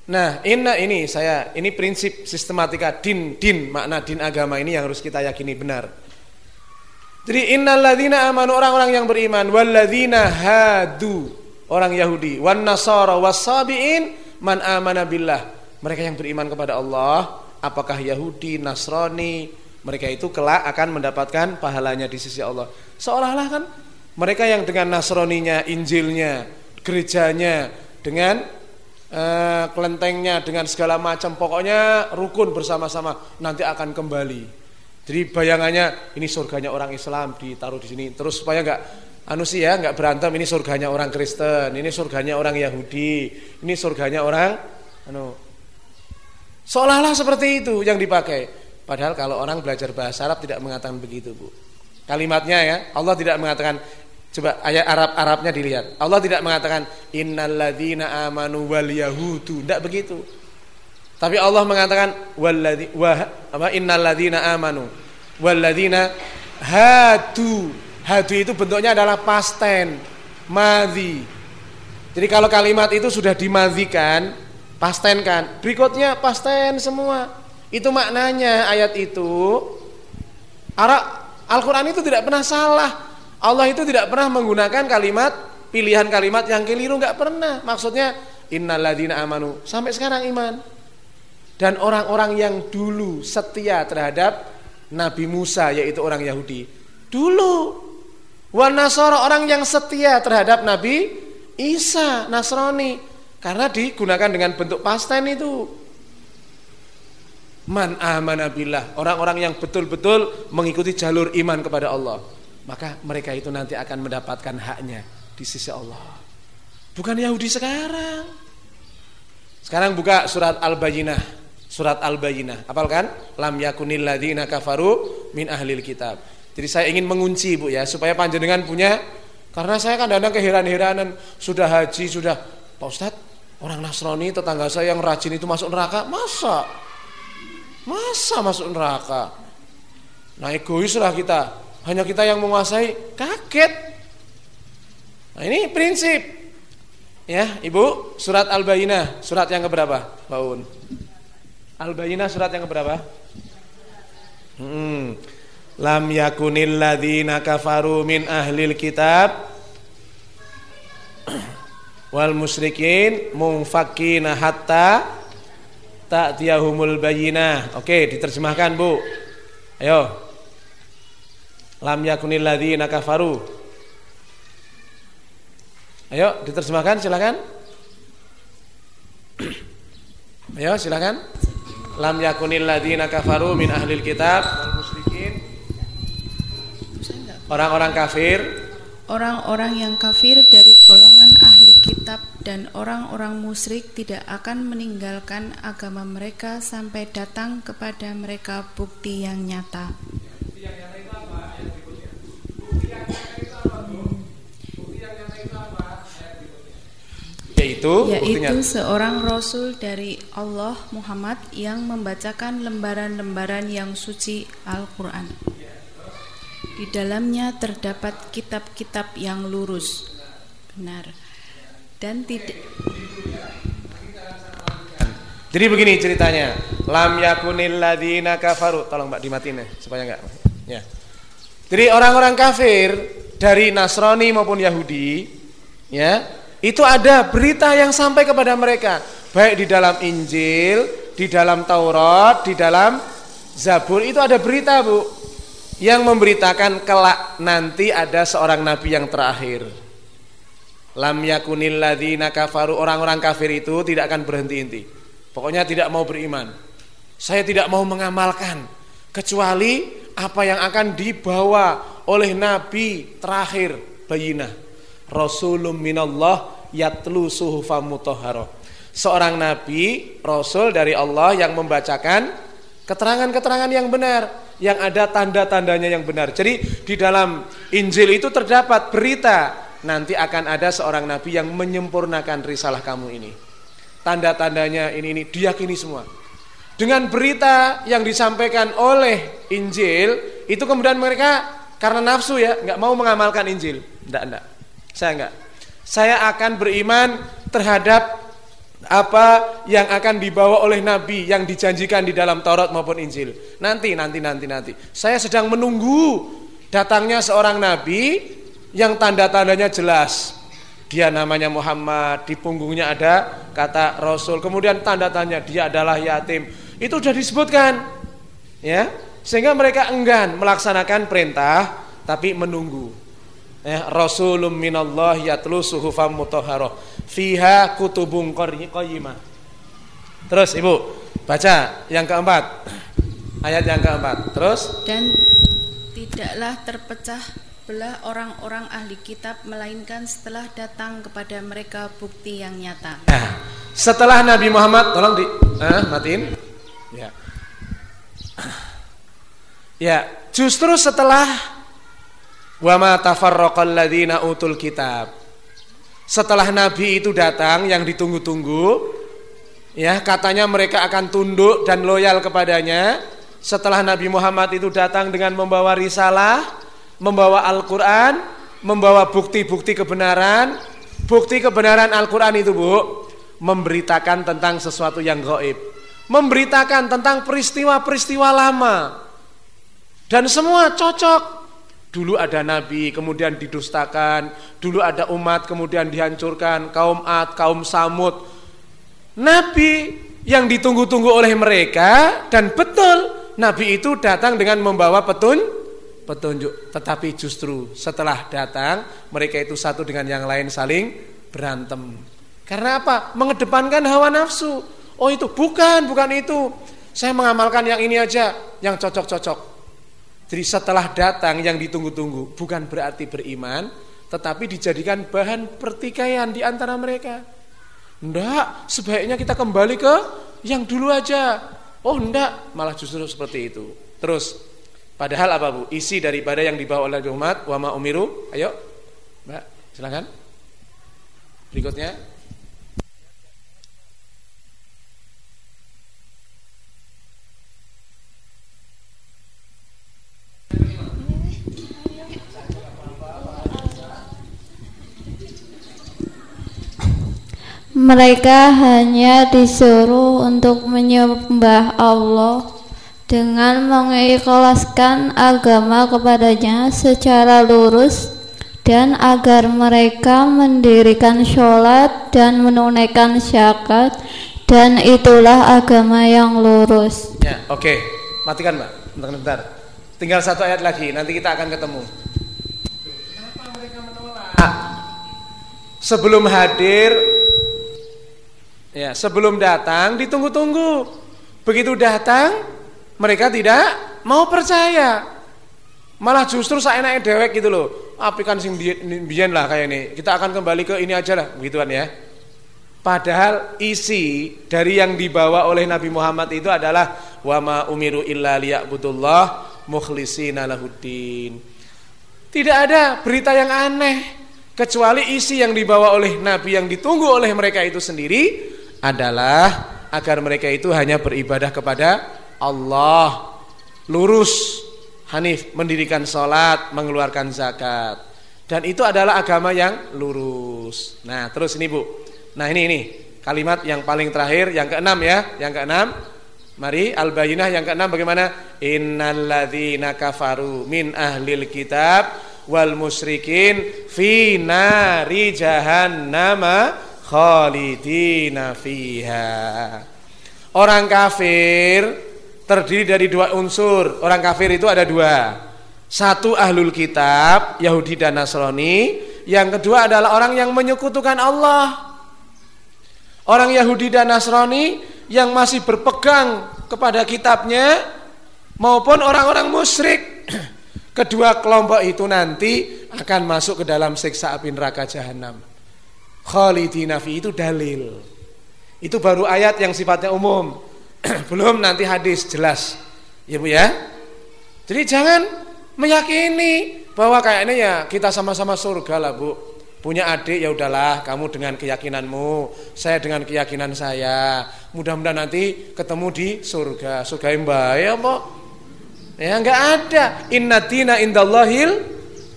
Nah, inna ini saya ini prinsip sistematika din din makna din agama ini yang harus kita yakini benar. Jadi innalladzina amanu orang-orang yang beriman walladzina hadu orang Yahudi wan nasara wasabiin man amana billah mereka yang beriman kepada Allah apakah Yahudi Nasrani mereka itu kelak akan mendapatkan pahalanya di sisi Allah seolah-olah kan mereka yang dengan Nasroninya Injilnya gerejanya dengan uh, kelentengnya dengan segala macam. Pokoknya rukun bersama-sama. Nanti akan kembali. Jadi bayangannya ini surganya orang Islam ditaruh di sini. Terus supaya enggak anu sih ya nggak berantem ini surganya orang Kristen ini surganya orang Yahudi ini surganya orang anu seolah-olah seperti itu yang dipakai. Padahal kalau orang belajar bahasa Arab tidak mengatakan begitu bu. Kalimatnya ya Allah tidak mengatakan coba ayat Arab Arabnya dilihat Allah tidak mengatakan innalladzina amanu wal yahudu tidak begitu tapi Allah mengatakan walladzi wa apa innalladzina amanu walladzina hadu Hadu itu bentuknya adalah pasten, madhi. Jadi kalau kalimat itu sudah dimadhikan, pastenkan. Berikutnya pasten semua. Itu maknanya ayat itu. Al-Quran itu tidak pernah salah. Allah itu tidak pernah menggunakan kalimat pilihan kalimat yang keliru nggak pernah. Maksudnya innalladzina amanu sampai sekarang iman. Dan orang-orang yang dulu setia terhadap Nabi Musa yaitu orang Yahudi. Dulu Wan Nasara orang yang setia terhadap Nabi Isa Nasrani karena digunakan dengan bentuk pasten itu. Man amana billah, orang-orang yang betul-betul mengikuti jalur iman kepada Allah, maka mereka itu nanti akan mendapatkan haknya di sisi Allah. Bukan Yahudi sekarang. Sekarang buka surat Al-Bayyinah. Surat Al-Bayyinah. Apalkan? Lam yakunil ladzina kafaru min ahlil kitab. Jadi saya ingin mengunci Bu ya supaya panjenengan punya karena saya kan kadang keheran-heranan sudah haji sudah Pak Ustadz orang Nasrani tetangga saya yang rajin itu masuk neraka masa masa masuk neraka nah egois lah kita hanya kita yang menguasai? Kaget. Nah ini prinsip. Ya Ibu surat Al-Bayyinah surat yang keberapa? Baun. Al-Bayyinah surat yang keberapa? Hmm. Lam yakunil ladzina kafaru min ahlil kitab. Wal musyrikin munfakina hatta ta'tiyahumul bayyinah. Oke, diterjemahkan, Bu. Ayo. Lam yakunil ladzina kafaru. Ayo, diterjemahkan silakan. Ayo, silakan. Lam yakunil ladzina kafaru min ahlil kitab. Orang-orang kafir Orang-orang yang kafir dari golongan ahli kitab dan orang-orang musyrik tidak akan meninggalkan agama mereka sampai datang kepada mereka bukti yang nyata. Yaitu yaitu seorang rasul dari Allah Muhammad yang membacakan lembaran-lembaran yang suci Al-Qur'an. Di dalamnya terdapat kitab-kitab yang lurus, benar, dan tidak. Jadi begini ceritanya, lam yakunil ladina kafaru. Tolong Mbak dimatiin ya, supaya enggak. Ya. Jadi orang-orang kafir dari Nasrani maupun Yahudi, ya, itu ada berita yang sampai kepada mereka, baik di dalam Injil, di dalam Taurat, di dalam Zabur itu ada berita, Bu yang memberitakan kelak nanti ada seorang nabi yang terakhir. Lam yakunil ladzina kafaru orang-orang kafir itu tidak akan berhenti-henti. Pokoknya tidak mau beriman. Saya tidak mau mengamalkan kecuali apa yang akan dibawa oleh nabi terakhir bayinah. Rasulun minallah yatlu suhufam mutahharah. Seorang nabi, rasul dari Allah yang membacakan keterangan-keterangan yang benar yang ada tanda-tandanya yang benar. Jadi di dalam Injil itu terdapat berita nanti akan ada seorang nabi yang menyempurnakan risalah kamu ini. Tanda-tandanya ini ini diyakini semua. Dengan berita yang disampaikan oleh Injil itu kemudian mereka karena nafsu ya nggak mau mengamalkan Injil. Enggak, enggak. Saya enggak. Saya akan beriman terhadap apa yang akan dibawa oleh Nabi yang dijanjikan di dalam Taurat maupun Injil. Nanti, nanti, nanti, nanti. Saya sedang menunggu datangnya seorang Nabi yang tanda-tandanya jelas. Dia namanya Muhammad, di punggungnya ada kata Rasul. Kemudian tanda-tandanya dia adalah yatim. Itu sudah disebutkan. Ya, sehingga mereka enggan melaksanakan perintah tapi menunggu. Ya, Rasulum minallah yatlu suhufam mutahharah fiha kutubung qayyimah. Terus Ibu, baca yang keempat. Ayat yang keempat. Terus dan tidaklah terpecah belah orang-orang ahli kitab melainkan setelah datang kepada mereka bukti yang nyata. Nah, setelah Nabi Muhammad tolong di eh, matiin. Ya. Ya, justru setelah wa ma tafarraqal utul kitab setelah Nabi itu datang yang ditunggu-tunggu, ya katanya mereka akan tunduk dan loyal kepadanya. Setelah Nabi Muhammad itu datang dengan membawa risalah, membawa Al-Quran, membawa bukti-bukti kebenaran. Bukti kebenaran Al-Quran itu bu, memberitakan tentang sesuatu yang gaib, memberitakan tentang peristiwa-peristiwa lama, dan semua cocok Dulu ada nabi, kemudian didustakan. Dulu ada umat, kemudian dihancurkan. Kaum Ad, kaum Samud. Nabi yang ditunggu-tunggu oleh mereka dan betul nabi itu datang dengan membawa petun petunjuk. Tetapi justru setelah datang mereka itu satu dengan yang lain saling berantem. Karena apa? Mengedepankan hawa nafsu. Oh itu bukan, bukan itu. Saya mengamalkan yang ini aja, yang cocok-cocok. Jadi setelah datang yang ditunggu-tunggu bukan berarti beriman, tetapi dijadikan bahan pertikaian di antara mereka. Enggak, sebaiknya kita kembali ke yang dulu aja. Oh enggak, malah justru seperti itu. Terus, padahal apa Bu? Isi daripada yang dibawa oleh umat, wama umiru. Ayo, Mbak, silakan. Berikutnya. Mereka hanya disuruh untuk menyembah Allah dengan mengikhlaskan agama kepadanya secara lurus dan agar mereka mendirikan sholat dan menunaikan syakat dan itulah agama yang lurus. Ya, oke. Okay. Matikan, Mbak. Bentar, bentar. Tinggal satu ayat lagi, nanti kita akan ketemu. Sebelum hadir ya, sebelum datang ditunggu-tunggu. Begitu datang mereka tidak mau percaya. Malah justru naik dewek gitu loh api kan sing biyen lah kayak ini. Kita akan kembali ke ini aja lah, begituan ya. Padahal isi dari yang dibawa oleh Nabi Muhammad itu adalah wama umiru illa liya'budullah mukhlishina lahuddin. Tidak ada berita yang aneh kecuali isi yang dibawa oleh Nabi yang ditunggu oleh mereka itu sendiri adalah agar mereka itu hanya beribadah kepada Allah lurus Hanif mendirikan sholat, mengeluarkan zakat. Dan itu adalah agama yang lurus. Nah terus ini bu. Nah ini ini kalimat yang paling terakhir, yang keenam ya, yang keenam. Mari al-bayinah yang keenam bagaimana? Innalladzina kafaru min ahlil kitab wal musyrikin fi nari jahannama khalidina fiha. Orang kafir terdiri dari dua unsur. Orang kafir itu ada dua. Satu ahlul kitab, Yahudi dan Nasrani. Yang kedua adalah orang yang menyekutukan Allah. Orang Yahudi dan Nasrani yang masih berpegang kepada kitabnya maupun orang-orang musyrik. Kedua kelompok itu nanti akan masuk ke dalam siksa api neraka jahanam. Khalidina fi itu dalil. Itu baru ayat yang sifatnya umum. belum nanti hadis jelas. Ya Bu ya? Jadi jangan meyakini bahwa kayaknya ya kita sama-sama surga lah Bu. Punya adik ya udahlah kamu dengan keyakinanmu saya dengan keyakinan saya. Mudah-mudahan nanti ketemu di surga. Surga yang baik apa? Ya enggak ada. Innatina indallahil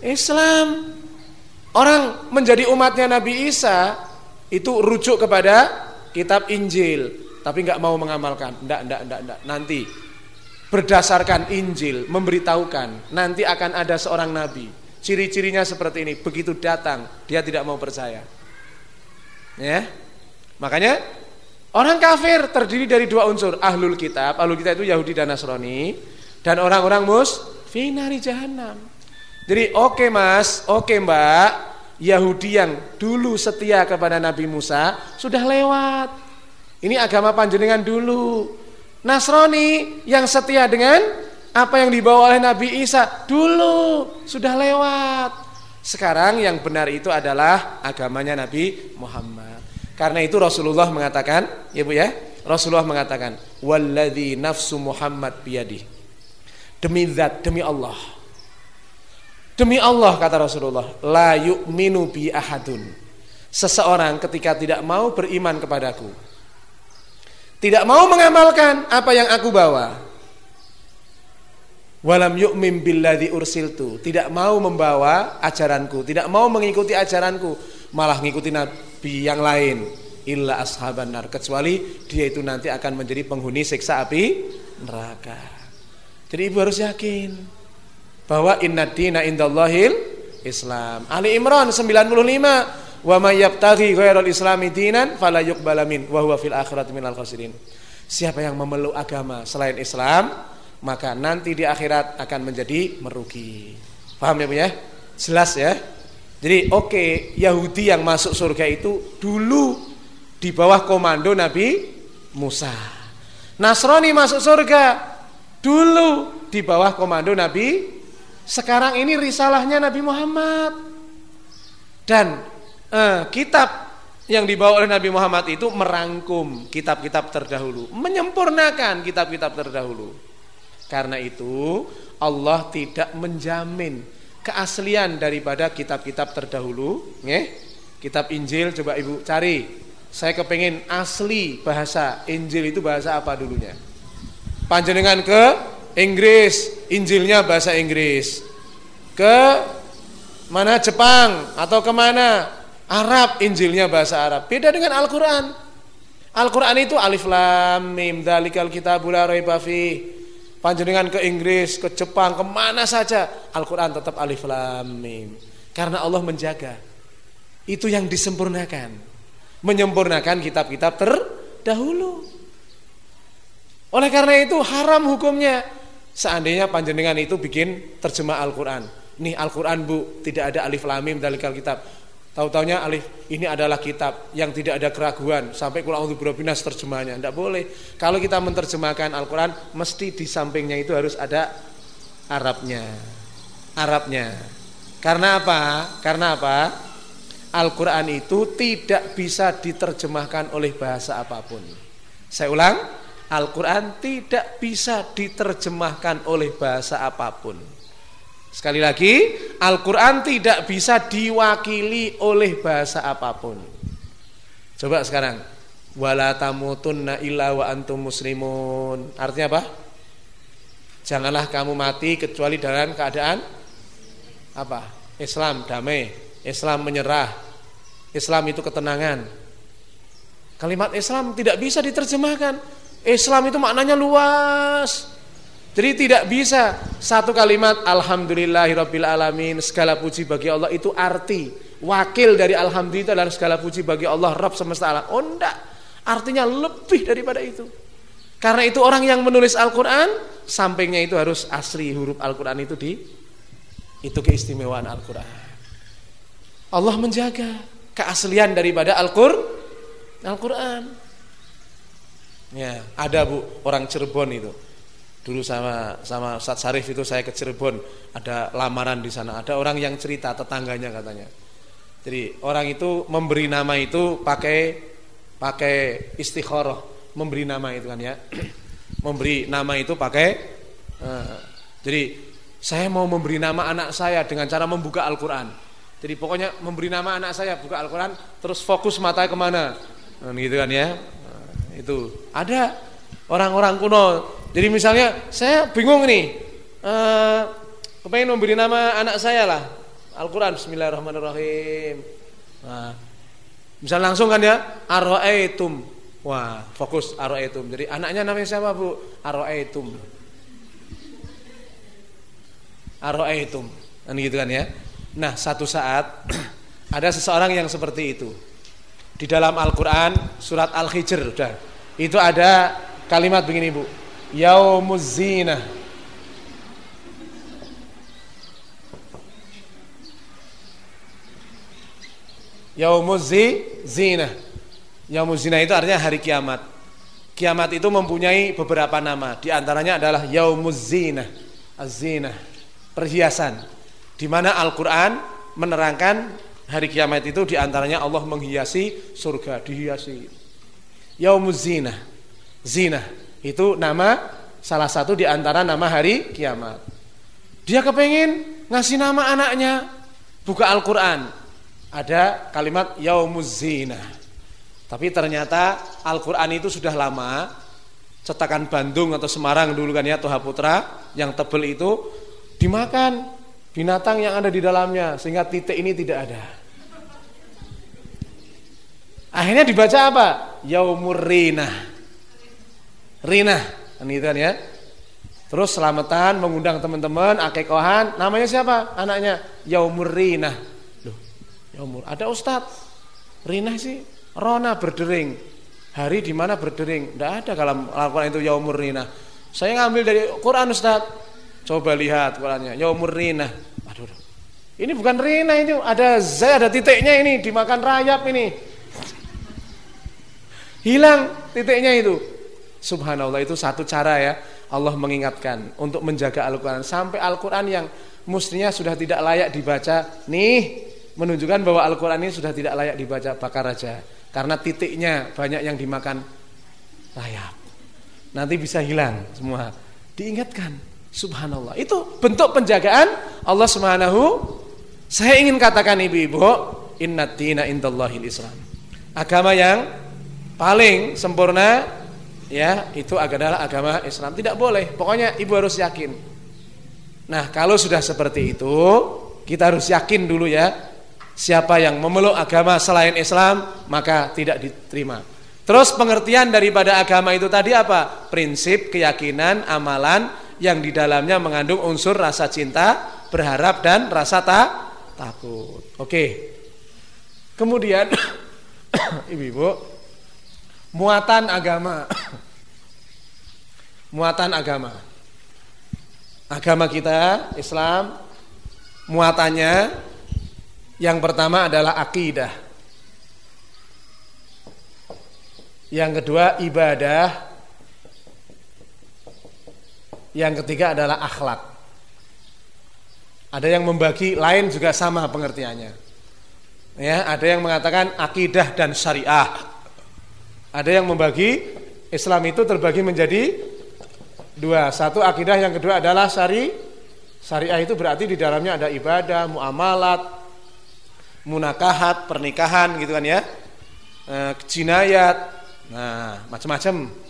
Islam orang menjadi umatnya Nabi Isa itu rujuk kepada kitab Injil tapi nggak mau mengamalkan. Ndak, ndak, ndak, ndak. Nanti berdasarkan Injil memberitahukan nanti akan ada seorang nabi. Ciri-cirinya seperti ini. Begitu datang, dia tidak mau percaya. Ya. Makanya orang kafir terdiri dari dua unsur, ahlul kitab. Ahlul kitab itu Yahudi dan Nasrani dan orang-orang mus finari jahanam. Jadi oke okay, Mas, oke okay, Mbak, Yahudi yang dulu setia kepada Nabi Musa sudah lewat. Ini agama panjenengan dulu. Nasrani yang setia dengan apa yang dibawa oleh Nabi Isa dulu sudah lewat. Sekarang yang benar itu adalah agamanya Nabi Muhammad. Karena itu Rasulullah mengatakan, ya Bu ya, Rasulullah mengatakan, "Walladzi nafsu Muhammad biyadi." Demi zat, demi Allah. Demi Allah kata Rasulullah, la yu'minu bi ahadun. Seseorang ketika tidak mau beriman kepadaku, tidak mau mengamalkan apa yang aku bawa. Walam yu'mim billadzi ursiltu, tidak mau membawa ajaranku, tidak mau mengikuti ajaranku, malah mengikuti nabi yang lain. Illa ashaban nar, kecuali dia itu nanti akan menjadi penghuni siksa api neraka. Jadi ibu harus yakin bahwa inna dina indallahil Islam. Ali Imran 95 Wa may yabtaghi ghairal islami dinan fala yuqbala min wa huwa fil akhirati minal khasirin. Siapa yang memeluk agama selain Islam, maka nanti di akhirat akan menjadi merugi. Paham ya Bu ya? Jelas ya? Jadi oke, okay, Yahudi yang masuk surga itu dulu di bawah komando Nabi Musa. Nasrani masuk surga dulu di bawah komando Nabi sekarang ini risalahnya Nabi Muhammad. Dan eh, kitab yang dibawa oleh Nabi Muhammad itu merangkum kitab-kitab terdahulu, menyempurnakan kitab-kitab terdahulu. Karena itu Allah tidak menjamin keaslian daripada kitab-kitab terdahulu. Nge? Kitab Injil coba ibu cari. Saya kepengen asli bahasa Injil itu bahasa apa dulunya? Panjenengan ke Inggris, Injilnya bahasa Inggris. Ke mana Jepang atau ke mana Arab, Injilnya bahasa Arab. Beda dengan Al-Qur'an. Al-Qur'an itu alif lam mim dzalikal kitabul raiba Panjenengan ke Inggris, ke Jepang, ke mana saja, Al-Qur'an tetap alif lam mim. Karena Allah menjaga. Itu yang disempurnakan. Menyempurnakan kitab-kitab terdahulu. Oleh karena itu haram hukumnya. Seandainya panjenengan itu bikin terjemah Al-Quran. Nih Al-Quran bu, tidak ada alif lamim dalikal kitab. Tahu-taunya alif ini adalah kitab yang tidak ada keraguan sampai kula untuk binas terjemahnya. Tidak boleh. Kalau kita menerjemahkan Al-Quran, mesti di sampingnya itu harus ada Arabnya. Arabnya. Karena apa? Karena apa? Al-Quran itu tidak bisa diterjemahkan oleh bahasa apa pun. Saya ulang, Al-Quran tidak bisa diterjemahkan oleh bahasa apa pun. Sekali lagi, Al-Quran tidak bisa diwakili oleh bahasa apa pun. Coba sekarang, wala tamutunna illa wa antum muslimun. Artinya apa? Janganlah kamu mati kecuali dalam keadaan apa? Islam damai, Islam menyerah, Islam itu ketenangan. Kalimat Islam tidak bisa diterjemahkan. Islam itu maknanya luas. Jadi tidak bisa satu kalimat alhamdulillahirabbil alamin segala puji bagi Allah itu arti wakil dari alhamdulillah dan segala puji bagi Allah Rabb semesta alam. Oh enggak. Artinya lebih daripada itu. Karena itu orang yang menulis Al-Qur'an sampingnya itu harus asli huruf Al-Qur'an itu di itu keistimewaan Al-Quran. Allah menjaga keaslian daripada Al-Quran. Ya, ada bu orang Cirebon itu. Dulu sama sama Ustaz Sarif itu saya ke Cirebon, ada lamaran di sana. Ada orang yang cerita tetangganya katanya. Jadi orang itu memberi nama itu pakai pakai istikharah, memberi nama itu kan ya. memberi nama itu pakai uh, jadi saya mau memberi nama anak saya dengan cara membuka Al-Quran. Jadi pokoknya memberi nama anak saya buka Al-Quran, terus fokus mata ke mana, nah, gitu kan ya. Itu ada orang-orang kuno. Jadi misalnya saya bingung nih, eh, kepengen memberi nama anak saya lah, Al-Quran, Bismillahirrahmanirrahim. Nah, misal langsung kan ya, Arro'aitum. Wah, fokus Arro'aitum. Jadi anaknya namanya siapa bu? Arro'aitum aro'aitum. Kan gitu kan ya. Nah, satu saat ada seseorang yang seperti itu. Di dalam Al-Qur'an surat Al-Hijr udah. Itu ada kalimat begini, Bu. Yaumuz zinah. Yaumuz zinah. Yaumuz zinah itu artinya hari kiamat. Kiamat itu mempunyai beberapa nama. Di antaranya adalah Yaumuz zinah. Az-zinah perhiasan di mana Al-Qur'an menerangkan hari kiamat itu di antaranya Allah menghiasi surga dihiasi. Yaumuz zina. Zina itu nama salah satu di antara nama hari kiamat. Dia kepengen ngasih nama anaknya buka Al-Quran. Ada kalimat yaumuz zina. Tapi ternyata Al-Quran itu sudah lama cetakan Bandung atau Semarang dulu kan ya Toha Putra yang tebel itu dimakan binatang yang ada di dalamnya sehingga titik ini tidak ada. Akhirnya dibaca apa? Yaumur Rina. Rina, itu kan ya. Terus selamatan mengundang teman-teman akekohan, namanya siapa? Anaknya Yaumur Rina. Loh, Yaumur. Ada Ustad. Rina sih Rona berdering. Hari di mana berdering? Tidak ada kalau Al-Qur'an itu Yaumur Rina. Saya ngambil dari Quran Ustad. Coba lihat Qurannya. Yaumur rina. Aduh. Ini bukan rina itu, ada z, ada titiknya ini, dimakan rayap ini. Hilang titiknya itu. Subhanallah itu satu cara ya Allah mengingatkan untuk menjaga Al-Qur'an sampai Al-Qur'an yang mestinya sudah tidak layak dibaca nih menunjukkan bahwa Al-Qur'an ini sudah tidak layak dibaca bakar aja karena titiknya banyak yang dimakan rayap. Nanti bisa hilang semua. Diingatkan Subhanallah. Itu bentuk penjagaan Allah Subhanahu. Saya ingin katakan ibu-ibu, inna dina indallahil Islam. Agama yang paling sempurna ya, itu adalah agama Islam. Tidak boleh, pokoknya ibu harus yakin. Nah, kalau sudah seperti itu, kita harus yakin dulu ya. Siapa yang memeluk agama selain Islam, maka tidak diterima. Terus pengertian daripada agama itu tadi apa? Prinsip, keyakinan, amalan yang di dalamnya mengandung unsur rasa cinta, berharap dan rasa ta takut. Oke. Kemudian ibu-ibu muatan agama. muatan agama. Agama kita Islam muatannya yang pertama adalah akidah. Yang kedua ibadah. Yang ketiga adalah akhlak. Ada yang membagi lain juga sama pengertiannya. Ya, ada yang mengatakan akidah dan syariah. Ada yang membagi Islam itu terbagi menjadi dua. Satu akidah, yang kedua adalah syari. Syariah itu berarti di dalamnya ada ibadah, muamalat, munakahat, pernikahan gitu kan ya. E, nah macam-macam.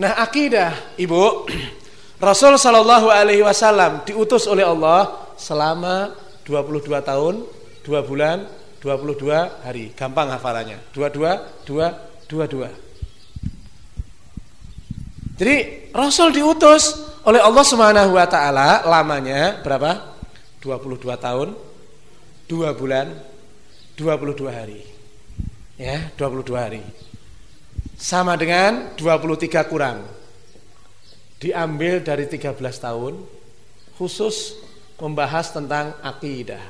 Nah akidah, ibu, Rasul Shallallahu Alaihi Wasallam diutus oleh Allah selama 22 tahun, 2 bulan, 22 hari. Gampang hafalannya. 22, 2, 22. Jadi Rasul diutus oleh Allah Subhanahu wa taala lamanya berapa? 22 tahun, 2 bulan, 22 hari. Ya, 22 hari sama dengan 23 kurang. Diambil dari 13 tahun khusus membahas tentang akidah.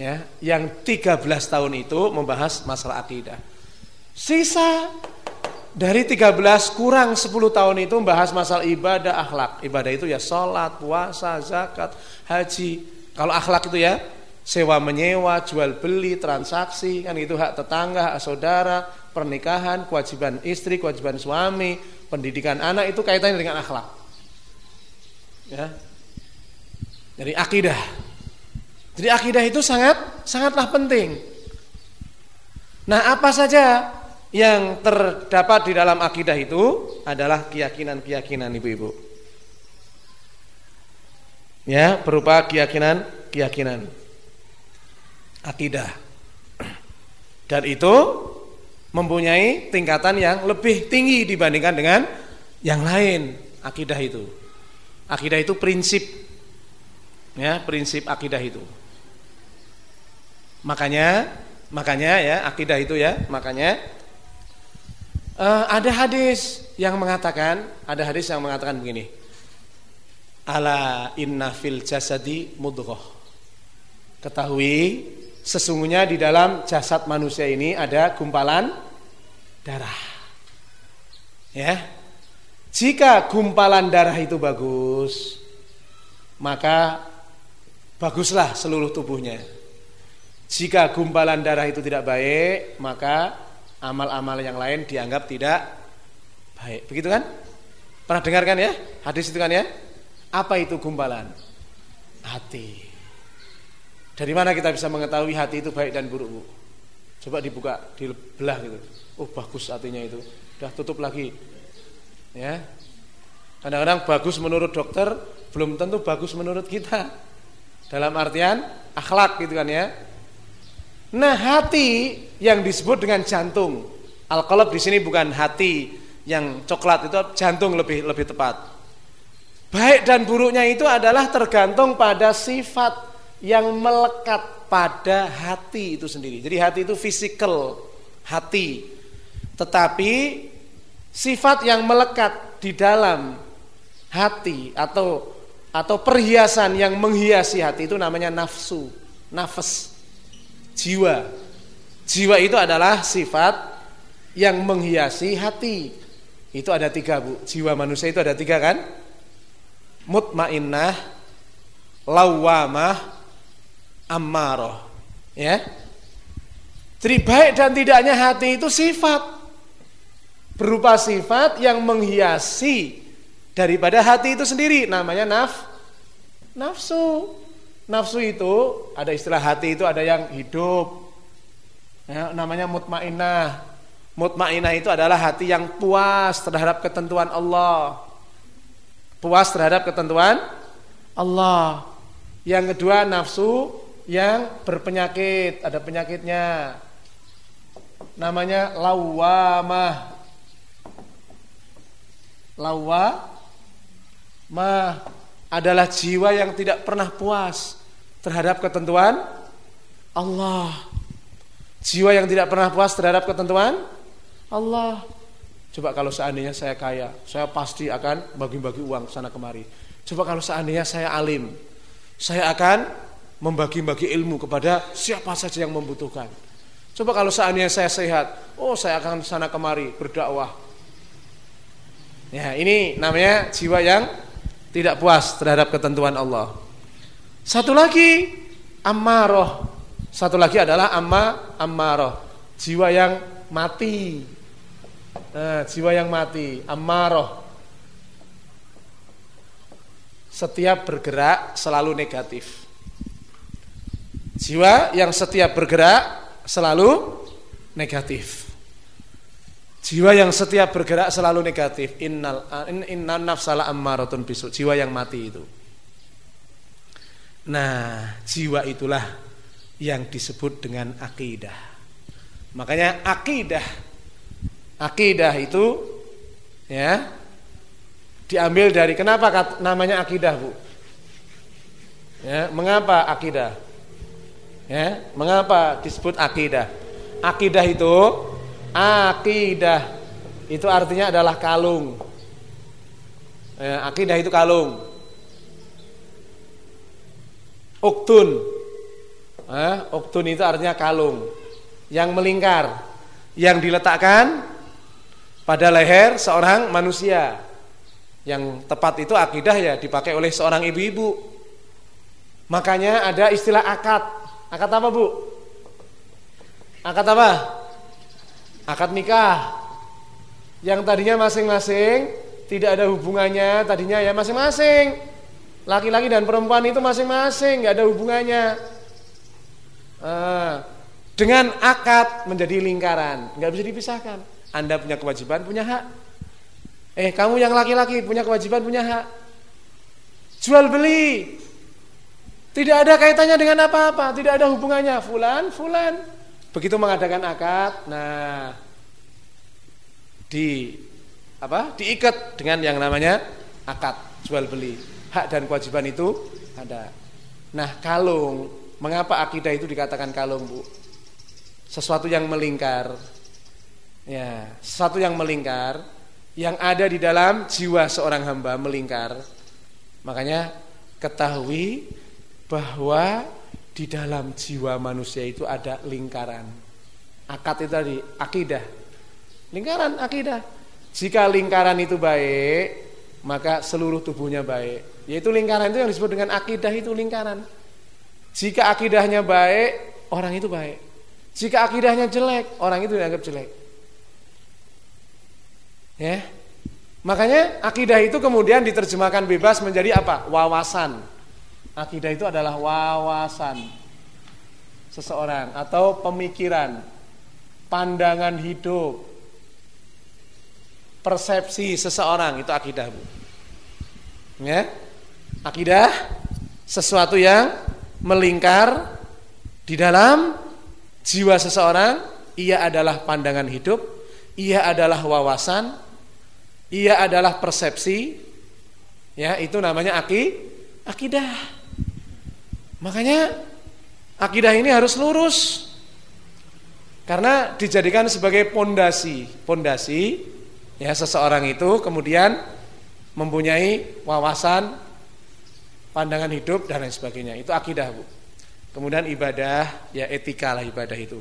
Ya yang 13 tahun itu membahas masalah akidah. Sisa dari 13 kurang 10 tahun itu membahas masalah ibadah akhlak. Ibadah itu ya sholat puasa zakat haji. Kalau akhlak itu ya sewa menyewa, jual beli, transaksi, kan itu hak tetangga, hak saudara, pernikahan, kewajiban istri, kewajiban suami, pendidikan anak itu kaitannya dengan akhlak. Ya. Jadi akidah. Jadi akidah itu sangat sangatlah penting. Nah, apa saja yang terdapat di dalam akidah itu adalah keyakinan-keyakinan ibu-ibu. Ya, berupa keyakinan-keyakinan akidah. Dan itu mempunyai tingkatan yang lebih tinggi dibandingkan dengan yang lain akidah itu. Akidah itu prinsip ya, prinsip akidah itu. Makanya makanya ya akidah itu ya, makanya uh, ada hadis yang mengatakan, ada hadis yang mengatakan begini. Ala inna fil jasadi mudghah. Ketahui Sesungguhnya di dalam jasad manusia ini ada gumpalan darah. Ya. Jika gumpalan darah itu bagus, maka baguslah seluruh tubuhnya. Jika gumpalan darah itu tidak baik, maka amal-amal yang lain dianggap tidak baik. Begitu kan? Pernah dengarkan ya? Hadis itu kan ya? Apa itu gumpalan? Hati. Dari mana kita bisa mengetahui hati itu baik dan buruk, Bu? Coba dibuka, dibelah gitu. Oh, bagus hatinya itu. Udah tutup lagi. Ya. Kadang-kadang bagus menurut dokter, belum tentu bagus menurut kita. Dalam artian akhlak gitu kan ya. Nah, hati yang disebut dengan jantung. Al-qalb di sini bukan hati yang coklat itu jantung lebih lebih tepat. Baik dan buruknya itu adalah tergantung pada sifat yang melekat pada hati itu sendiri. Jadi hati itu fisikal, hati. Tetapi sifat yang melekat di dalam hati atau atau perhiasan yang menghiasi hati itu namanya nafsu, nafas, jiwa. Jiwa itu adalah sifat yang menghiasi hati. Itu ada tiga bu. Jiwa manusia itu ada tiga kan? Mutmainnah, lawamah, ammaroh ya. Jadi baik dan tidaknya hati itu sifat. Berupa sifat yang menghiasi daripada hati itu sendiri. Namanya naf nafsu. Nafsu itu ada istilah hati itu ada yang hidup. Ya, namanya mutmainah mutmainah itu adalah hati yang puas terhadap ketentuan Allah. Puas terhadap ketentuan Allah. Yang kedua nafsu yang berpenyakit, ada penyakitnya. Namanya lawamah. Lawamah adalah jiwa yang tidak pernah puas terhadap ketentuan Allah. Jiwa yang tidak pernah puas terhadap ketentuan Allah. Coba kalau seandainya saya kaya, saya pasti akan bagi-bagi uang sana kemari. Coba kalau seandainya saya alim, saya akan membagi-bagi ilmu kepada siapa saja yang membutuhkan. Coba kalau seandainya saya sehat, oh saya akan sana kemari berdakwah. Ya, ini namanya jiwa yang tidak puas terhadap ketentuan Allah. Satu lagi ammaroh. Satu lagi adalah amma ammaroh. Jiwa yang mati. Nah, jiwa yang mati, ammaroh. Setiap bergerak selalu negatif. Jiwa yang setiap bergerak selalu negatif. Jiwa yang setiap bergerak selalu negatif. Innal innan nafsala ammaratun bisu. Jiwa yang mati itu. Nah, jiwa itulah yang disebut dengan akidah. Makanya akidah Akidah itu ya diambil dari kenapa namanya akidah, Bu? Ya, mengapa akidah? Ya, mengapa disebut akidah? Akidah itu akidah itu artinya adalah kalung. Ya, akidah itu kalung. Uktun. Ya, uktun itu artinya kalung yang melingkar, yang diletakkan pada leher seorang manusia. Yang tepat itu akidah ya dipakai oleh seorang ibu-ibu. Makanya ada istilah akad. Akad apa, Bu? Akad apa? Akad nikah. Yang tadinya masing-masing tidak ada hubungannya, tadinya ya masing-masing. Laki-laki dan perempuan itu masing-masing, nggak ada hubungannya. Ah, dengan akad menjadi lingkaran, nggak bisa dipisahkan. Anda punya kewajiban, punya hak. Eh, kamu yang laki-laki punya kewajiban, punya hak. Jual beli. Tidak ada kaitannya dengan apa-apa, tidak ada hubungannya. Fulan, fulan. Begitu mengadakan akad, nah di apa? Diikat dengan yang namanya akad jual beli. Hak dan kewajiban itu ada. Nah, kalung, mengapa akidah itu dikatakan kalung, Bu? Sesuatu yang melingkar, Ya, satu yang melingkar yang ada di dalam jiwa seorang hamba melingkar. Makanya ketahui bahwa di dalam jiwa manusia itu ada lingkaran. Akad itu tadi akidah. Lingkaran akidah. Jika lingkaran itu baik, maka seluruh tubuhnya baik. Yaitu lingkaran itu yang disebut dengan akidah itu lingkaran. Jika akidahnya baik, orang itu baik. Jika akidahnya jelek, orang itu dianggap jelek. Ya. Makanya akidah itu kemudian diterjemahkan bebas menjadi apa? Wawasan. Akidah itu adalah wawasan seseorang atau pemikiran, pandangan hidup, persepsi seseorang itu akidah, Bu. Ya. Akidah sesuatu yang melingkar di dalam jiwa seseorang, ia adalah pandangan hidup, ia adalah wawasan, ia adalah persepsi ya itu namanya aki akidah makanya akidah ini harus lurus karena dijadikan sebagai pondasi pondasi ya seseorang itu kemudian mempunyai wawasan pandangan hidup dan lain sebagainya itu akidah bu kemudian ibadah ya etika lah ibadah itu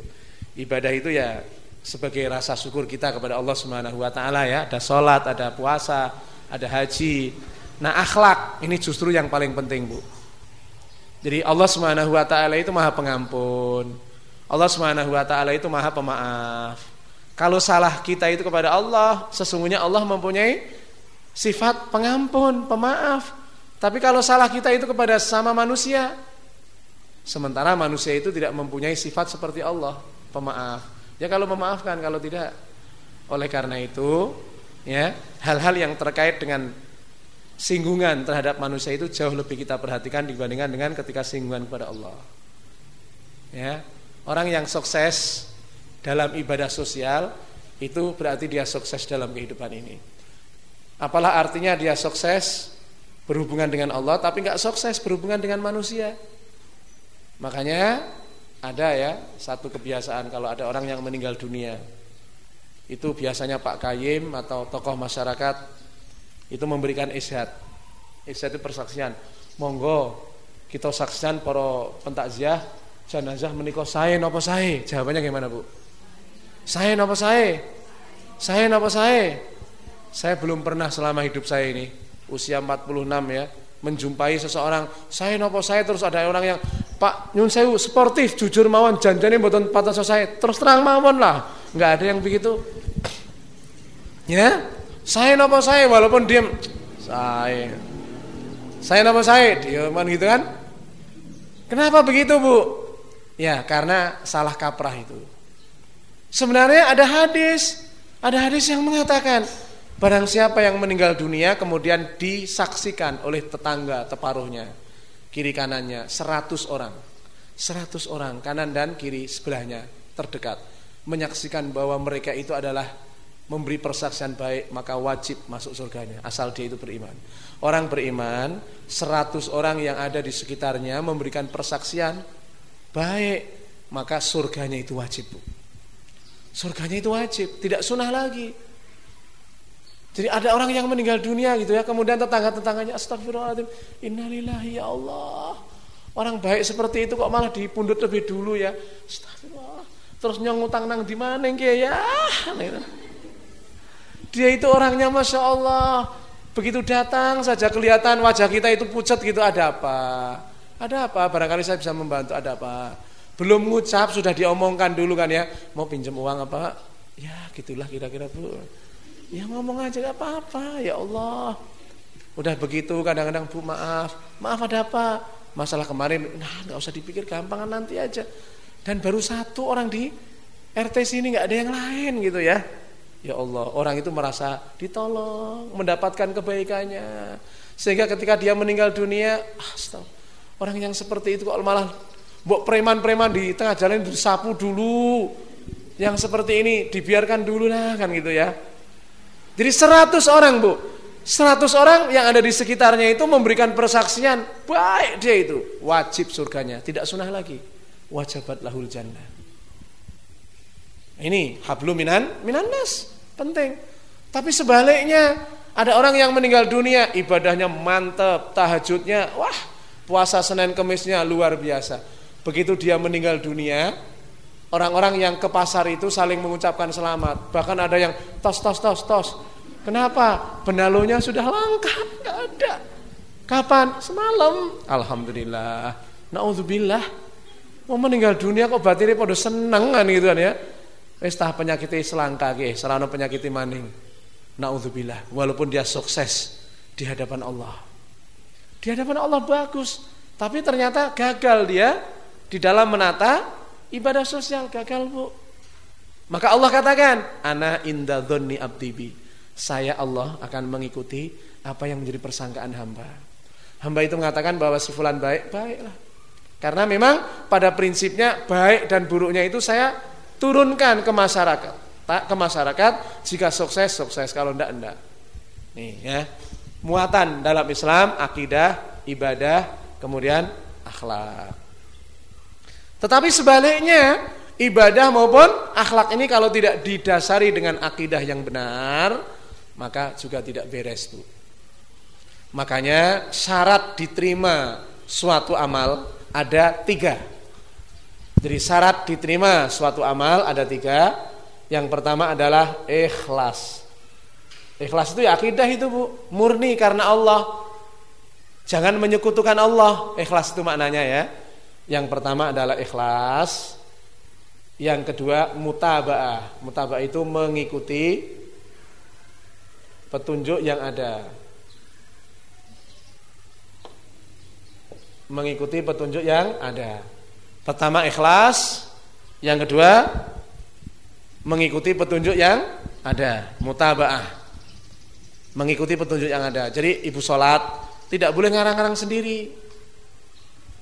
ibadah itu ya sebagai rasa syukur kita kepada Allah Subhanahu wa taala ya. Ada salat, ada puasa, ada haji. Nah, akhlak ini justru yang paling penting, Bu. Jadi Allah Subhanahu wa taala itu Maha Pengampun. Allah Subhanahu wa taala itu Maha Pemaaf. Kalau salah kita itu kepada Allah, sesungguhnya Allah mempunyai sifat pengampun, pemaaf. Tapi kalau salah kita itu kepada sama manusia, sementara manusia itu tidak mempunyai sifat seperti Allah, pemaaf. Ya kalau memaafkan, kalau tidak. Oleh karena itu, ya, hal-hal yang terkait dengan singgungan terhadap manusia itu jauh lebih kita perhatikan dibandingkan dengan ketika singgungan kepada Allah. Ya, orang yang sukses dalam ibadah sosial itu berarti dia sukses dalam kehidupan ini. Apalah artinya dia sukses berhubungan dengan Allah tapi nggak sukses berhubungan dengan manusia. Makanya ada ya satu kebiasaan kalau ada orang yang meninggal dunia itu biasanya Pak Kayim atau tokoh masyarakat itu memberikan isyad. Isyad itu persaksian. Monggo kita saksikan para pentakziah jenazah menikah saya napa saya? Jawabannya gimana, Bu? Saya napa saya? Saya napa saya? Saya belum pernah selama hidup saya ini usia 46 ya menjumpai seseorang saya nopo saya terus ada orang yang Pak nyun sewu sportif jujur mawon janjane mboten patah saya terus terang mawon lah nggak ada yang begitu Ya, saya nopo saya walaupun diam. Saya. Saya nopo saya diaman gitu kan? Kenapa begitu, Bu? Ya, karena salah kaprah itu. Sebenarnya ada hadis, ada hadis yang mengatakan barang siapa yang meninggal dunia kemudian disaksikan oleh tetangga teparuhnya, kiri kanannya 100 orang. 100 orang kanan dan kiri sebelahnya terdekat menyaksikan bahwa mereka itu adalah memberi persaksian baik maka wajib masuk surganya asal dia itu beriman. Orang beriman 100 orang yang ada di sekitarnya memberikan persaksian baik maka surganya itu wajib. Bu. Surganya itu wajib, tidak sunnah lagi. Jadi ada orang yang meninggal dunia gitu ya, kemudian tetangga-tetangganya astagfirullahaladzim, innalillahi ya Allah. Orang baik seperti itu kok malah dipundut lebih dulu ya. Astagfirullah. Terus nyong utang nang di mana ya? Dia itu orangnya Masya Allah Begitu datang saja kelihatan wajah kita itu pucat gitu Ada apa? Ada apa? Barangkali saya bisa membantu Ada apa? Belum ngucap sudah diomongkan dulu kan ya Mau pinjam uang apa? Ya gitulah kira-kira bu Ya ngomong aja gak apa-apa Ya Allah Udah begitu kadang-kadang bu maaf Maaf ada apa? Masalah kemarin Nah gak usah dipikir gampangan nanti aja Dan baru satu orang di RT sini gak ada yang lain gitu ya Ya Allah, orang itu merasa ditolong, mendapatkan kebaikannya. Sehingga ketika dia meninggal dunia, astaga, orang yang seperti itu kok malah buat preman-preman di tengah jalan disapu dulu. Yang seperti ini dibiarkan dulu lah kan gitu ya. Jadi 100 orang, Bu. 100 orang yang ada di sekitarnya itu memberikan persaksian, baik dia itu, wajib surganya, tidak sunnah lagi. Wajabat lahul jannah. Ini hablu minan minan nas, penting. Tapi sebaliknya, ada orang yang meninggal dunia, ibadahnya mantap, tahajudnya, wah, puasa Senin Kemisnya luar biasa. Begitu dia meninggal dunia, orang-orang yang ke pasar itu saling mengucapkan selamat. Bahkan ada yang tos tos tos tos. Kenapa? Benalunya sudah lengkap, nggak ada. Kapan? Semalam. Alhamdulillah. Nauzubillah. Mau meninggal dunia kok batinnya pada seneng kan gitu kan ya. Wis tah penyakit selangka ke, serana penyakit maning. Nauzubillah, walaupun dia sukses di hadapan Allah. Di hadapan Allah bagus, tapi ternyata gagal dia di dalam menata ibadah sosial gagal, Bu. Maka Allah katakan, ana inda dhonni abdibi. Saya Allah akan mengikuti apa yang menjadi persangkaan hamba. Hamba itu mengatakan bahwa si fulan baik, baiklah. Karena memang pada prinsipnya baik dan buruknya itu saya turunkan ke masyarakat. Tak ke masyarakat jika sukses sukses. Kalau ndak ndak. Nih ya. Muatan dalam Islam akidah ibadah kemudian akhlak. Tetapi sebaliknya ibadah maupun akhlak ini kalau tidak didasari dengan akidah yang benar maka juga tidak beres bu. Makanya syarat diterima suatu amal ada tiga jadi syarat diterima suatu amal ada tiga. Yang pertama adalah ikhlas. Ikhlas itu ya akidah itu bu, murni karena Allah. Jangan menyekutukan Allah. Ikhlas itu maknanya ya. Yang pertama adalah ikhlas. Yang kedua mutaba'ah. Mutaba'ah itu mengikuti petunjuk yang ada. Mengikuti petunjuk yang ada. Pertama ikhlas, yang kedua mengikuti petunjuk yang ada, mutabaah. Mengikuti petunjuk yang ada. Jadi ibu sholat tidak boleh ngarang-ngarang sendiri.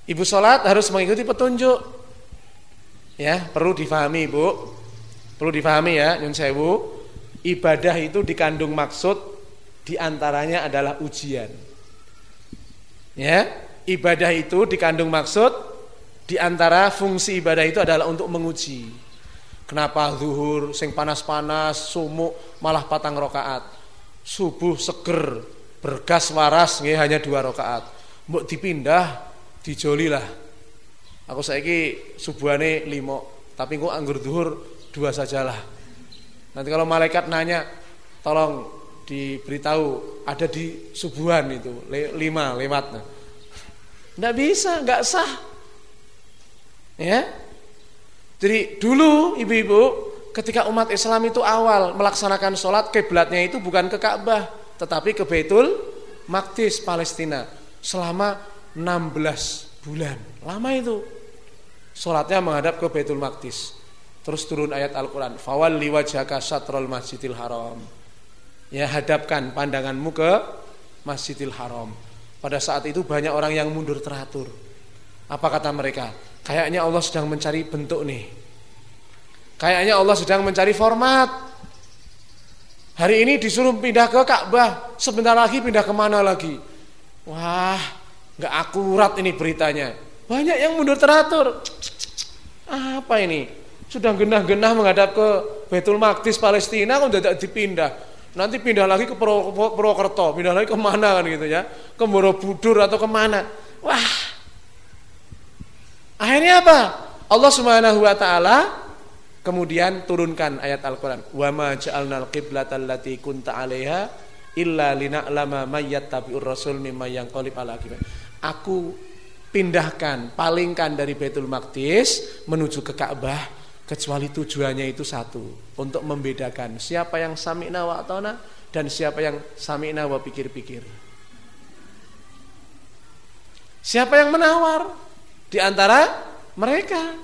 Ibu sholat harus mengikuti petunjuk. Ya, perlu difahami Ibu. Perlu difahami ya, nyun sewu. Ibadah itu dikandung maksud di antaranya adalah ujian. Ya, ibadah itu dikandung maksud di antara fungsi ibadah itu adalah untuk menguji. Kenapa zuhur sing panas-panas, sumuk malah patang rokaat. Subuh seger, bergas waras nggih hanya dua rokaat. Mbok dipindah dijolilah. Aku saiki subuhane limo, tapi kok anggur zuhur dua sajalah. Nanti kalau malaikat nanya, tolong diberitahu ada di subuhan itu lima lewat nggak bisa nggak sah ya jadi dulu ibu-ibu ketika umat Islam itu awal melaksanakan sholat kiblatnya itu bukan ke Ka'bah tetapi ke Baitul Maqdis Palestina selama 16 bulan lama itu sholatnya menghadap ke Baitul Maqdis terus turun ayat Al-Quran fawalli wajhaka syatrul masjidil haram ya hadapkan pandanganmu ke Masjidil Haram. Pada saat itu banyak orang yang mundur teratur. Apa kata mereka? Kayaknya Allah sedang mencari bentuk nih. Kayaknya Allah sedang mencari format. Hari ini disuruh pindah ke Ka'bah, sebentar lagi pindah ke mana lagi? Wah, nggak akurat ini beritanya. Banyak yang mundur teratur. Apa ini? Sudah genah-genah menghadap ke Betul Maqdis Palestina, kok tidak dipindah? Nanti pindah lagi ke Purwokerto, pindah lagi ke mana kan gitu ya, ke Borobudur atau ke mana? Wah, akhirnya apa? Allah Subhanahu Wa Taala kemudian turunkan ayat Al-Quran. Wa ma ja'alnal qiblata allati kunta 'alaiha illa lina'lama may yattabi'ur rasul mimma yanqalib ala Aku pindahkan, palingkan dari Baitul Maqdis menuju ke Ka'bah kecuali tujuannya itu satu untuk membedakan siapa yang sami'na wa atona dan siapa yang sami'na wa pikir-pikir siapa yang menawar di antara mereka.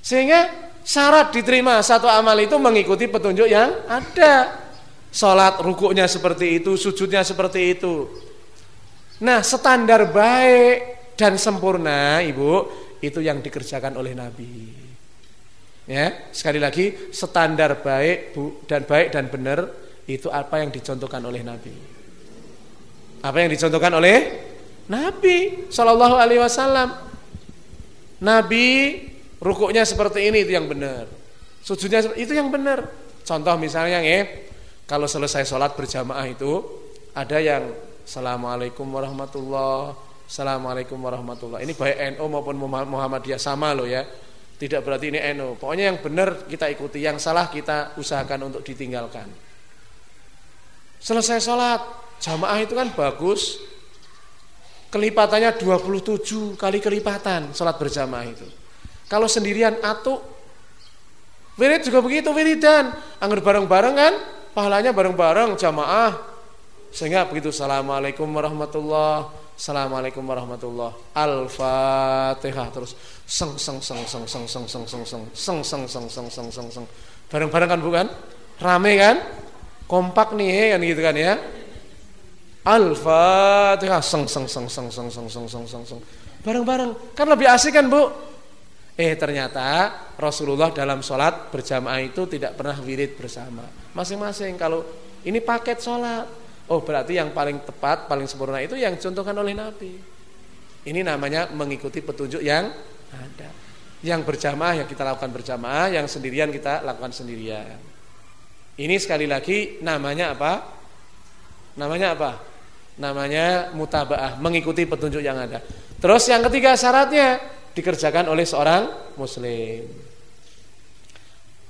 Sehingga syarat diterima satu amal itu mengikuti petunjuk yang ada. Sholat rukuknya seperti itu sujudnya seperti itu. Nah standar baik dan sempurna ibu itu yang dikerjakan oleh Nabi. Ya, sekali lagi standar baik bu, dan baik dan benar itu apa yang dicontohkan oleh Nabi. Apa yang dicontohkan oleh Nabi Shallallahu Alaihi Wasallam. Nabi rukuknya seperti ini itu yang benar. Sujudnya itu yang benar. Contoh misalnya ya, kalau selesai sholat berjamaah itu ada yang Assalamualaikum warahmatullah Assalamualaikum warahmatullah Ini baik NU maupun Muhammadiyah sama loh ya tidak berarti ini eno. Pokoknya yang benar kita ikuti, yang salah kita usahakan untuk ditinggalkan. Selesai sholat, jamaah itu kan bagus. Kelipatannya 27 kali kelipatan sholat berjamaah itu. Kalau sendirian atau wirid juga begitu wiridan. Anggur bareng-bareng kan, pahalanya bareng-bareng jamaah. Sehingga begitu, Assalamualaikum warahmatullahi Assalamualaikum warahmatullah. Al-Fatihah terus seng seng seng seng seng seng seng seng seng seng seng seng seng seng seng seng bareng-bareng kan bukan? Rame kan? Kompak nih kan gitu kan ya. Al-Fatihah seng seng seng seng seng seng seng seng seng seng bareng-bareng kan lebih asik kan bu? Eh ternyata Rasulullah dalam sholat berjamaah itu tidak pernah wirid bersama masing-masing kalau ini paket sholat Oh berarti yang paling tepat, paling sempurna itu yang contohkan oleh Nabi. Ini namanya mengikuti petunjuk yang ada. Yang berjamaah yang kita lakukan berjamaah, yang sendirian kita lakukan sendirian. Ini sekali lagi namanya apa? Namanya apa? Namanya mutabaah, mengikuti petunjuk yang ada. Terus yang ketiga syaratnya dikerjakan oleh seorang muslim.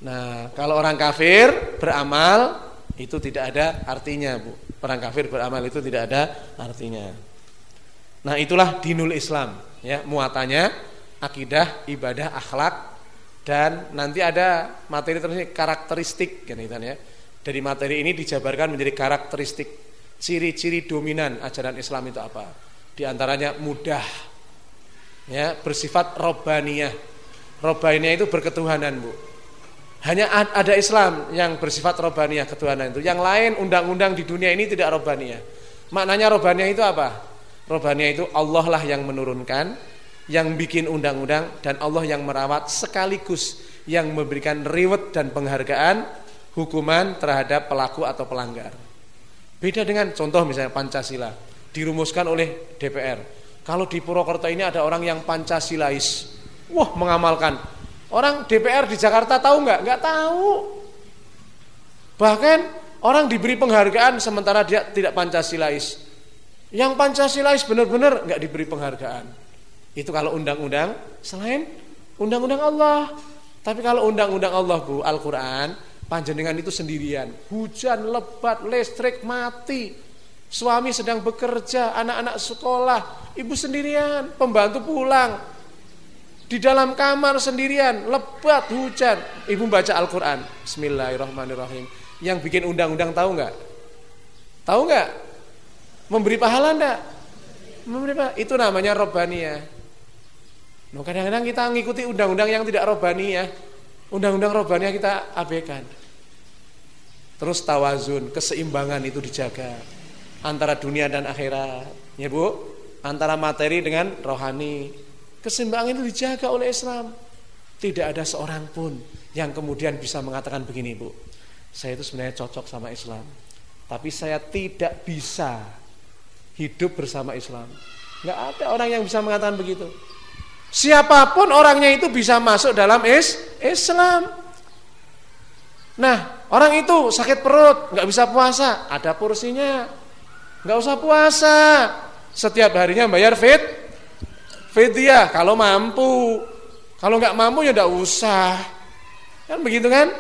Nah, kalau orang kafir beramal itu tidak ada artinya, Bu. Orang kafir beramal itu tidak ada artinya. Nah, itulah dinul Islam, ya, muatannya akidah, ibadah, akhlak dan nanti ada materi terus karakteristik kan ya. Dari materi ini dijabarkan menjadi karakteristik ciri-ciri dominan ajaran Islam itu apa? Di antaranya mudah. Ya, bersifat robaniyah. Robaniyah itu berketuhanan, Bu. Hanya ada Islam yang bersifat robaniyah ketuhanan itu. Yang lain undang-undang di dunia ini tidak robaniyah. Maknanya robaniyah itu apa? Robaniyah itu Allah lah yang menurunkan, yang bikin undang-undang dan Allah yang merawat sekaligus yang memberikan reward dan penghargaan hukuman terhadap pelaku atau pelanggar. Beda dengan contoh misalnya Pancasila. dirumuskan oleh DPR. Kalau di Purwokerto ini ada orang yang Pancasilais. Wah, mengamalkan. Orang DPR di Jakarta tahu nggak? Nggak tahu. Bahkan orang diberi penghargaan sementara dia tidak Pancasilais. Yang Pancasilais benar-benar nggak diberi penghargaan. Itu kalau undang-undang selain undang-undang Allah. Tapi kalau undang-undang Allah Bu, Al-Qur'an, panjenengan itu sendirian. Hujan lebat, listrik mati. Suami sedang bekerja, anak-anak sekolah, ibu sendirian, pembantu pulang. Di dalam kamar sendirian, lebat hujan. Ibu baca Al-Qur'an. Bismillahirrahmanirrahim. Yang bikin undang-undang tahu nggak? Tahu nggak? Memberi pahala enggak? Memberi pahala. Itu namanya robania. Nah, kadang-kadang kita mengikuti undang-undang yang tidak robani ya. Undang-undang robani kita abaikan. Terus tawazun, keseimbangan itu dijaga antara dunia dan akhirat. Ya Bu, antara materi dengan rohani. Keseimbangan itu dijaga oleh Islam. Tidak ada seorang pun yang kemudian bisa mengatakan begini Bu. Saya itu sebenarnya cocok sama Islam. Tapi saya tidak bisa hidup bersama Islam. Nggak ada orang yang bisa mengatakan begitu. Siapa pun orangnya itu bisa masuk dalam is Islam. Nah, orang itu sakit perut, nggak bisa puasa, ada porsinya. nggak usah puasa. Setiap harinya bayar fit fidyah kalau mampu. Kalau nggak mampu ya nggak usah. Kan begitu kan?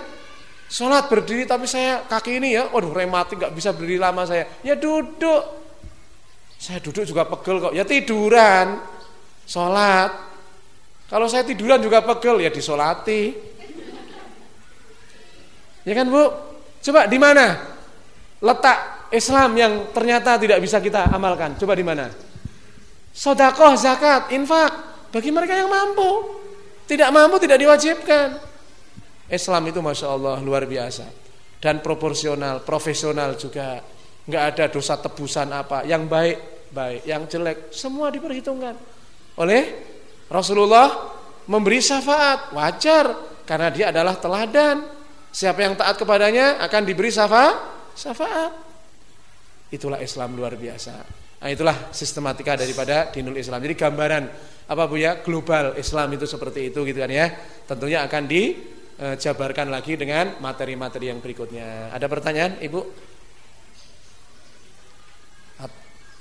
Sholat berdiri tapi saya kaki ini ya, waduh rematik nggak bisa berdiri lama saya. Ya duduk. Saya duduk juga pegel kok. Ya tiduran. Sholat. Kalau saya tiduran juga pegel ya disolati. Ya kan Bu? Coba di mana letak Islam yang ternyata tidak bisa kita amalkan? Coba di mana? Sodakoh, zakat, infak bagi mereka yang mampu. Tidak mampu tidak diwajibkan. Islam itu masya Allah luar biasa dan proporsional, profesional juga. Nggak ada dosa tebusan apa. Yang baik baik, yang jelek semua diperhitungkan oleh Rasulullah memberi syafaat, wajar karena dia adalah teladan. Siapa yang taat kepadanya akan diberi syafaat. Syafaat. Itulah Islam luar biasa. Nah, itulah sistematika daripada dinul Islam. Jadi gambaran apa Bu ya global Islam itu seperti itu gitu kan ya. Tentunya akan dijabarkan lagi dengan materi-materi yang berikutnya. Ada pertanyaan, Ibu?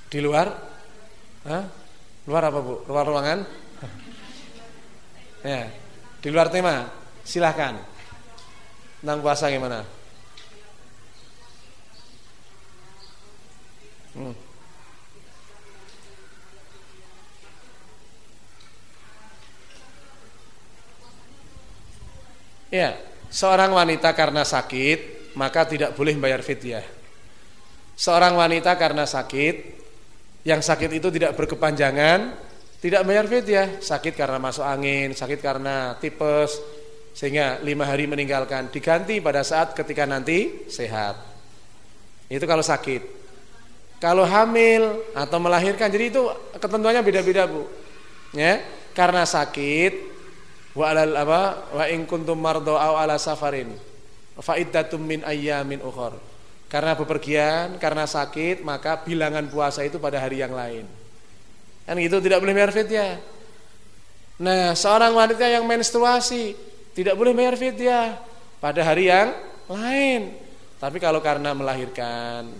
Di luar? Hah? Luar apa Bu? Luar ruangan? Ya, di luar tema, silahkan. Tentang puasa gimana? Hmm. Ya, seorang wanita karena sakit maka tidak boleh bayar fidyah. Seorang wanita karena sakit yang sakit itu tidak berkepanjangan tidak bayar fidyah, sakit karena masuk angin, sakit karena tipes, sehingga lima hari meninggalkan. Diganti pada saat ketika nanti sehat. Itu kalau sakit. Kalau hamil atau melahirkan, jadi itu ketentuannya beda-beda bu. Ya, karena sakit, wa alal apa, wa in kuntum mardo au ala safarin, faidatum min ayyamin ukhor. Karena bepergian, karena sakit, maka bilangan puasa itu pada hari yang lain. Kan gitu tidak boleh bayar fidyah. Nah, seorang wanita yang menstruasi tidak boleh bayar fidyah pada hari yang lain. Tapi kalau karena melahirkan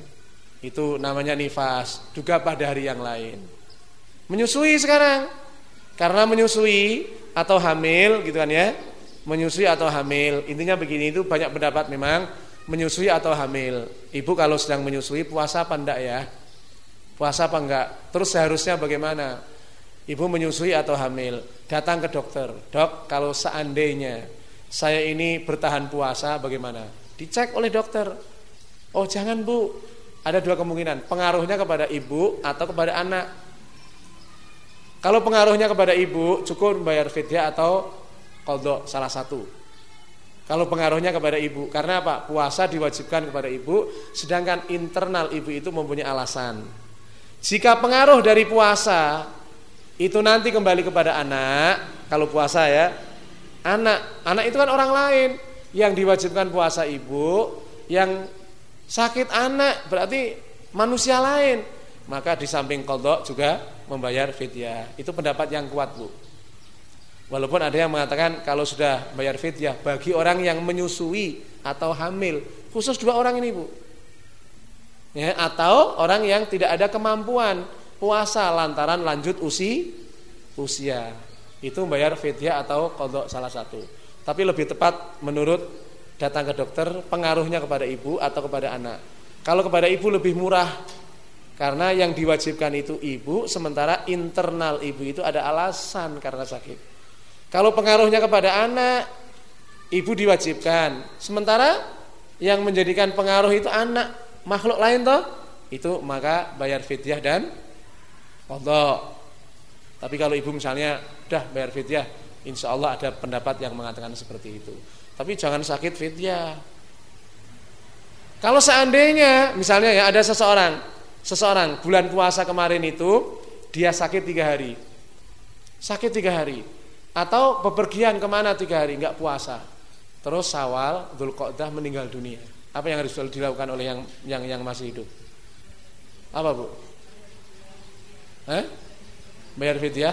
itu namanya nifas, juga pada hari yang lain. Menyusui sekarang. Karena menyusui atau hamil gitu kan ya. Menyusui atau hamil. Intinya begini itu banyak pendapat memang menyusui atau hamil. Ibu kalau sedang menyusui puasa apa enggak ya? Puasa apa enggak? Terus seharusnya bagaimana? Ibu menyusui atau hamil, datang ke dokter. Dok, kalau seandainya saya ini bertahan puasa bagaimana? Dicek oleh dokter. Oh, jangan Bu. Ada dua kemungkinan, pengaruhnya kepada ibu atau kepada anak. Kalau pengaruhnya kepada ibu, cukup membayar fidyah atau kodok salah satu. Kalau pengaruhnya kepada ibu, karena apa? Puasa diwajibkan kepada ibu, sedangkan internal ibu itu mempunyai alasan. Jika pengaruh dari puasa itu nanti kembali kepada anak, kalau puasa ya, anak, anak itu kan orang lain yang diwajibkan puasa ibu, yang sakit anak berarti manusia lain. maka di samping kodok juga membayar fidyah. Itu pendapat yang kuat bu. Walaupun ada yang mengatakan kalau sudah bayar fidyah bagi orang yang menyusui atau hamil, khusus dua orang ini bu. Ya, atau orang yang tidak ada kemampuan puasa lantaran lanjut usi usia, itu membayar fidyah atau kodok salah satu. Tapi lebih tepat menurut datang ke dokter pengaruhnya kepada ibu atau kepada anak. Kalau kepada ibu lebih murah karena yang diwajibkan itu ibu, sementara internal ibu itu ada alasan karena sakit. Kalau pengaruhnya kepada anak, ibu diwajibkan. Sementara yang menjadikan pengaruh itu anak, makhluk lain toh, itu maka bayar fidyah dan qadha. Tapi kalau ibu misalnya udah bayar fidyah, insya Allah ada pendapat yang mengatakan seperti itu. Tapi jangan sakit fidyah. Kalau seandainya misalnya ya ada seseorang seseorang bulan puasa kemarin itu dia sakit tiga hari, sakit tiga hari, atau bepergian ke mana tiga hari nggak puasa, terus sawal Dzulqa'dah meninggal dunia. Apa yang harus dilakukan oleh yang yang yang masih hidup? Apa bu? Eh? Bayar fidyah?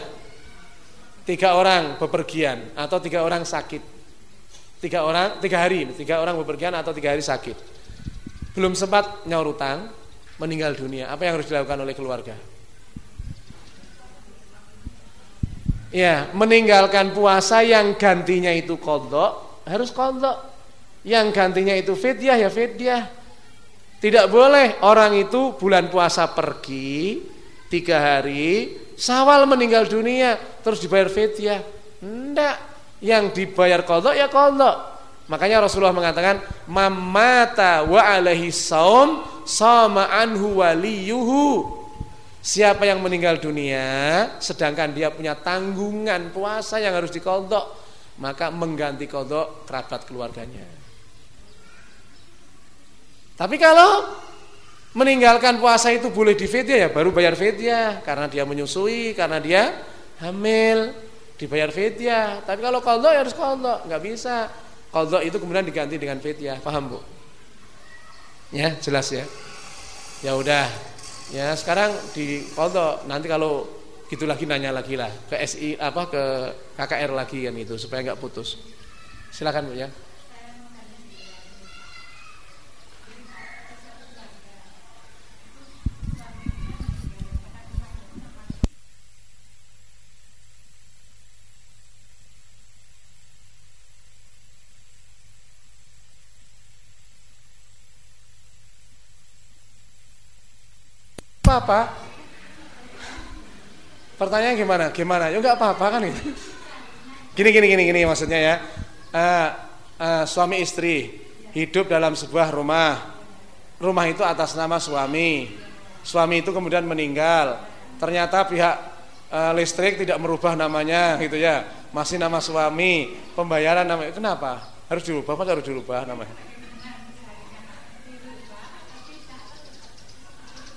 Tiga orang bepergian atau tiga orang sakit, tiga orang tiga hari, tiga orang bepergian atau tiga hari sakit, belum sempat nyaur utang, meninggal dunia, apa yang harus dilakukan oleh keluarga? Ya, meninggalkan puasa yang gantinya itu kodok, harus kodok. Yang gantinya itu fidyah ya fidyah. Tidak boleh orang itu bulan puasa pergi tiga hari, sawal meninggal dunia, terus dibayar fidyah. Tidak, yang dibayar kodok ya kodok. Makanya Rasulullah mengatakan mamata wa alaihi saum sama anhu waliyuhu. Siapa yang meninggal dunia sedangkan dia punya tanggungan puasa yang harus dikodok, maka mengganti kodok kerabat keluarganya. Tapi kalau meninggalkan puasa itu boleh di ya baru bayar fidyah karena dia menyusui, karena dia hamil, dibayar fidyah. Tapi kalau kodok ya harus kodok, nggak bisa. Kodok itu kemudian diganti dengan fidyah, paham bu? Ya jelas ya. Ya udah. Ya sekarang di kodok nanti kalau gitu lagi nanya lagi lah ke SI apa ke KKR lagi kan itu supaya nggak putus. Silakan bu ya. Apa-apa. Pertanyaan gimana? Gimana? Ya enggak apa-apa kan itu. Gini gini gini gini maksudnya ya. Uh, uh, suami istri hidup dalam sebuah rumah. Rumah itu atas nama suami. Suami itu kemudian meninggal. Ternyata pihak uh, listrik tidak merubah namanya gitu ya. Masih nama suami. Pembayaran namanya. Kenapa? Harus dirubah apa harus dirubah namanya?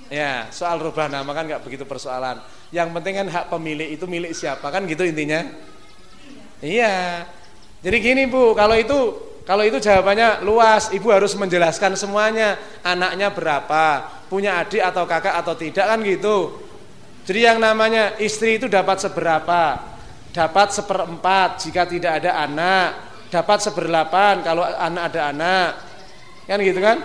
Ya, soal rubah nama kan nggak begitu persoalan. Yang penting kan hak pemilik itu milik siapa kan gitu intinya. Iya. Jadi gini Bu, kalau itu kalau itu jawabannya luas, Ibu harus menjelaskan semuanya. Anaknya berapa, punya adik atau kakak atau tidak kan gitu. Jadi yang namanya istri itu dapat seberapa? Dapat seperempat jika tidak ada anak, dapat seberdelapan kalau anak ada anak. Kan gitu kan?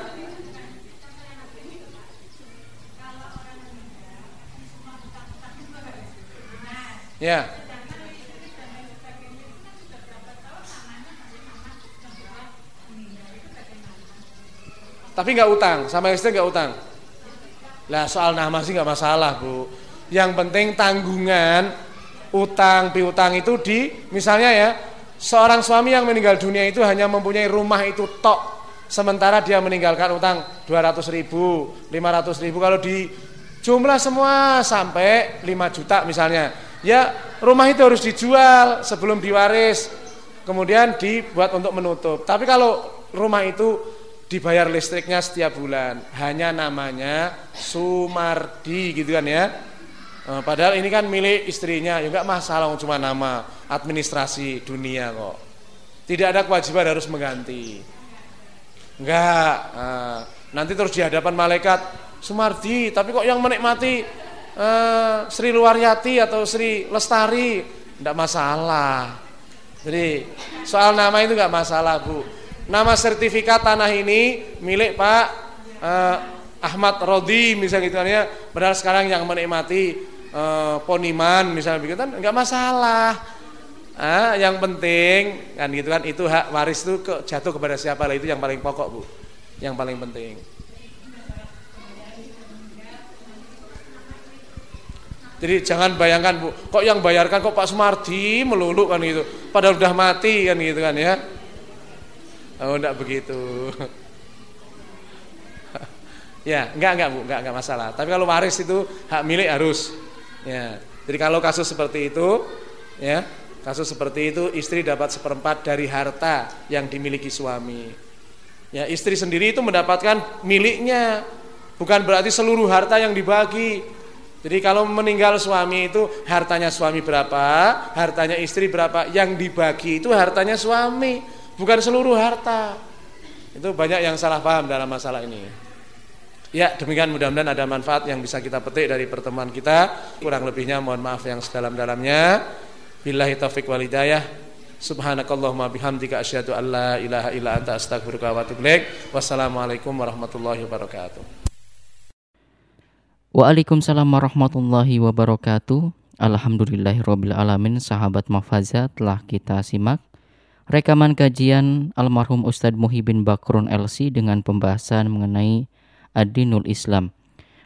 Ya. Tapi nggak utang, sama istri nggak utang. Lah soal nama sih nggak masalah bu. Yang penting tanggungan utang piutang itu di misalnya ya seorang suami yang meninggal dunia itu hanya mempunyai rumah itu tok sementara dia meninggalkan utang 200 ribu 500 ribu kalau di jumlah semua sampai 5 juta misalnya ya rumah itu harus dijual sebelum diwaris kemudian dibuat untuk menutup. Tapi kalau rumah itu dibayar listriknya setiap bulan hanya namanya Sumardi gitu kan ya. Eh, padahal ini kan milik istrinya ya enggak masalah cuma nama administrasi dunia kok. Tidak ada kewajiban harus mengganti. Enggak eh, nanti terus di hadapan malaikat Sumardi, tapi kok yang menikmati uh, Sri Luaryati atau Sri Lestari, tidak masalah. Jadi soal nama itu nggak masalah bu. Nama sertifikat tanah ini milik Pak uh, Ahmad Rodi misalnya gitu ya. Padahal sekarang yang menikmati uh, Poniman misalnya begitu kan nggak masalah. Ah, yang penting kan gitu kan itu hak waris itu ke, jatuh kepada siapa lah itu yang paling pokok bu, yang paling penting. Jadi jangan bayangkan bu, kok yang bayarkan kok Pak Sumardi melulu kan gitu, padahal udah mati kan gitu kan ya. Oh enggak begitu. ya enggak enggak bu, enggak enggak masalah. Tapi kalau waris itu hak milik harus. Ya. Jadi kalau kasus seperti itu, ya kasus seperti itu istri dapat seperempat dari harta yang dimiliki suami. Ya istri sendiri itu mendapatkan miliknya, bukan berarti seluruh harta yang dibagi. Jadi kalau meninggal suami itu hartanya suami berapa, hartanya istri berapa, yang dibagi itu hartanya suami, bukan seluruh harta. Itu banyak yang salah paham dalam masalah ini. Ya, demikian mudah-mudahan ada manfaat yang bisa kita petik dari pertemuan kita. Kurang lebihnya mohon maaf yang sedalam-dalamnya. Billahi taufik wal hidayah. Subhanakallahumma bihamdika asyhadu an la ilaha illa anta astaghfiruka wa atubu Wassalamualaikum warahmatullahi wabarakatuh. Waalaikumsalam warahmatullahi wabarakatuh. Alhamdulillahirrabbilalamin. Sahabat Mafaza telah kita simak Rekaman kajian almarhum Ustadz Muhibin Bakrun LC Dengan pembahasan mengenai Adinul Islam.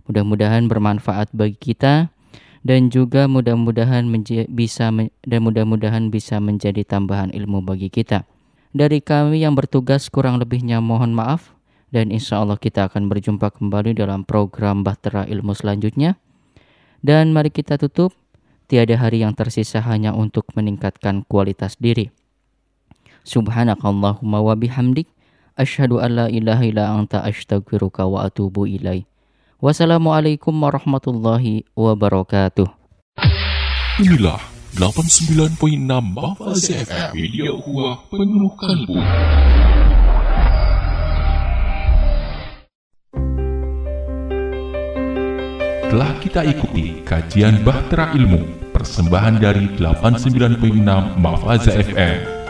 Mudah-mudahan bermanfaat bagi kita dan juga mudah-mudahan bisa dan mudah-mudahan bisa menjadi tambahan ilmu bagi kita. Dari kami yang bertugas kurang lebihnya mohon maaf dan insya Allah kita akan berjumpa kembali dalam program Bahtera Ilmu selanjutnya. Dan mari kita tutup, tiada hari yang tersisa hanya untuk meningkatkan kualitas diri. Subhanakallahumma wa bihamdik, asyhadu an la ilaha illa anta astaghfiruka wa atubu ilaih. Wassalamualaikum warahmatullahi wabarakatuh. Inilah 89.6 Mafaz FM Media Huah Penuh Kalbu. Telah kita ikuti kajian Bahtera Ilmu, persembahan dari 89.6 Mafaza FM.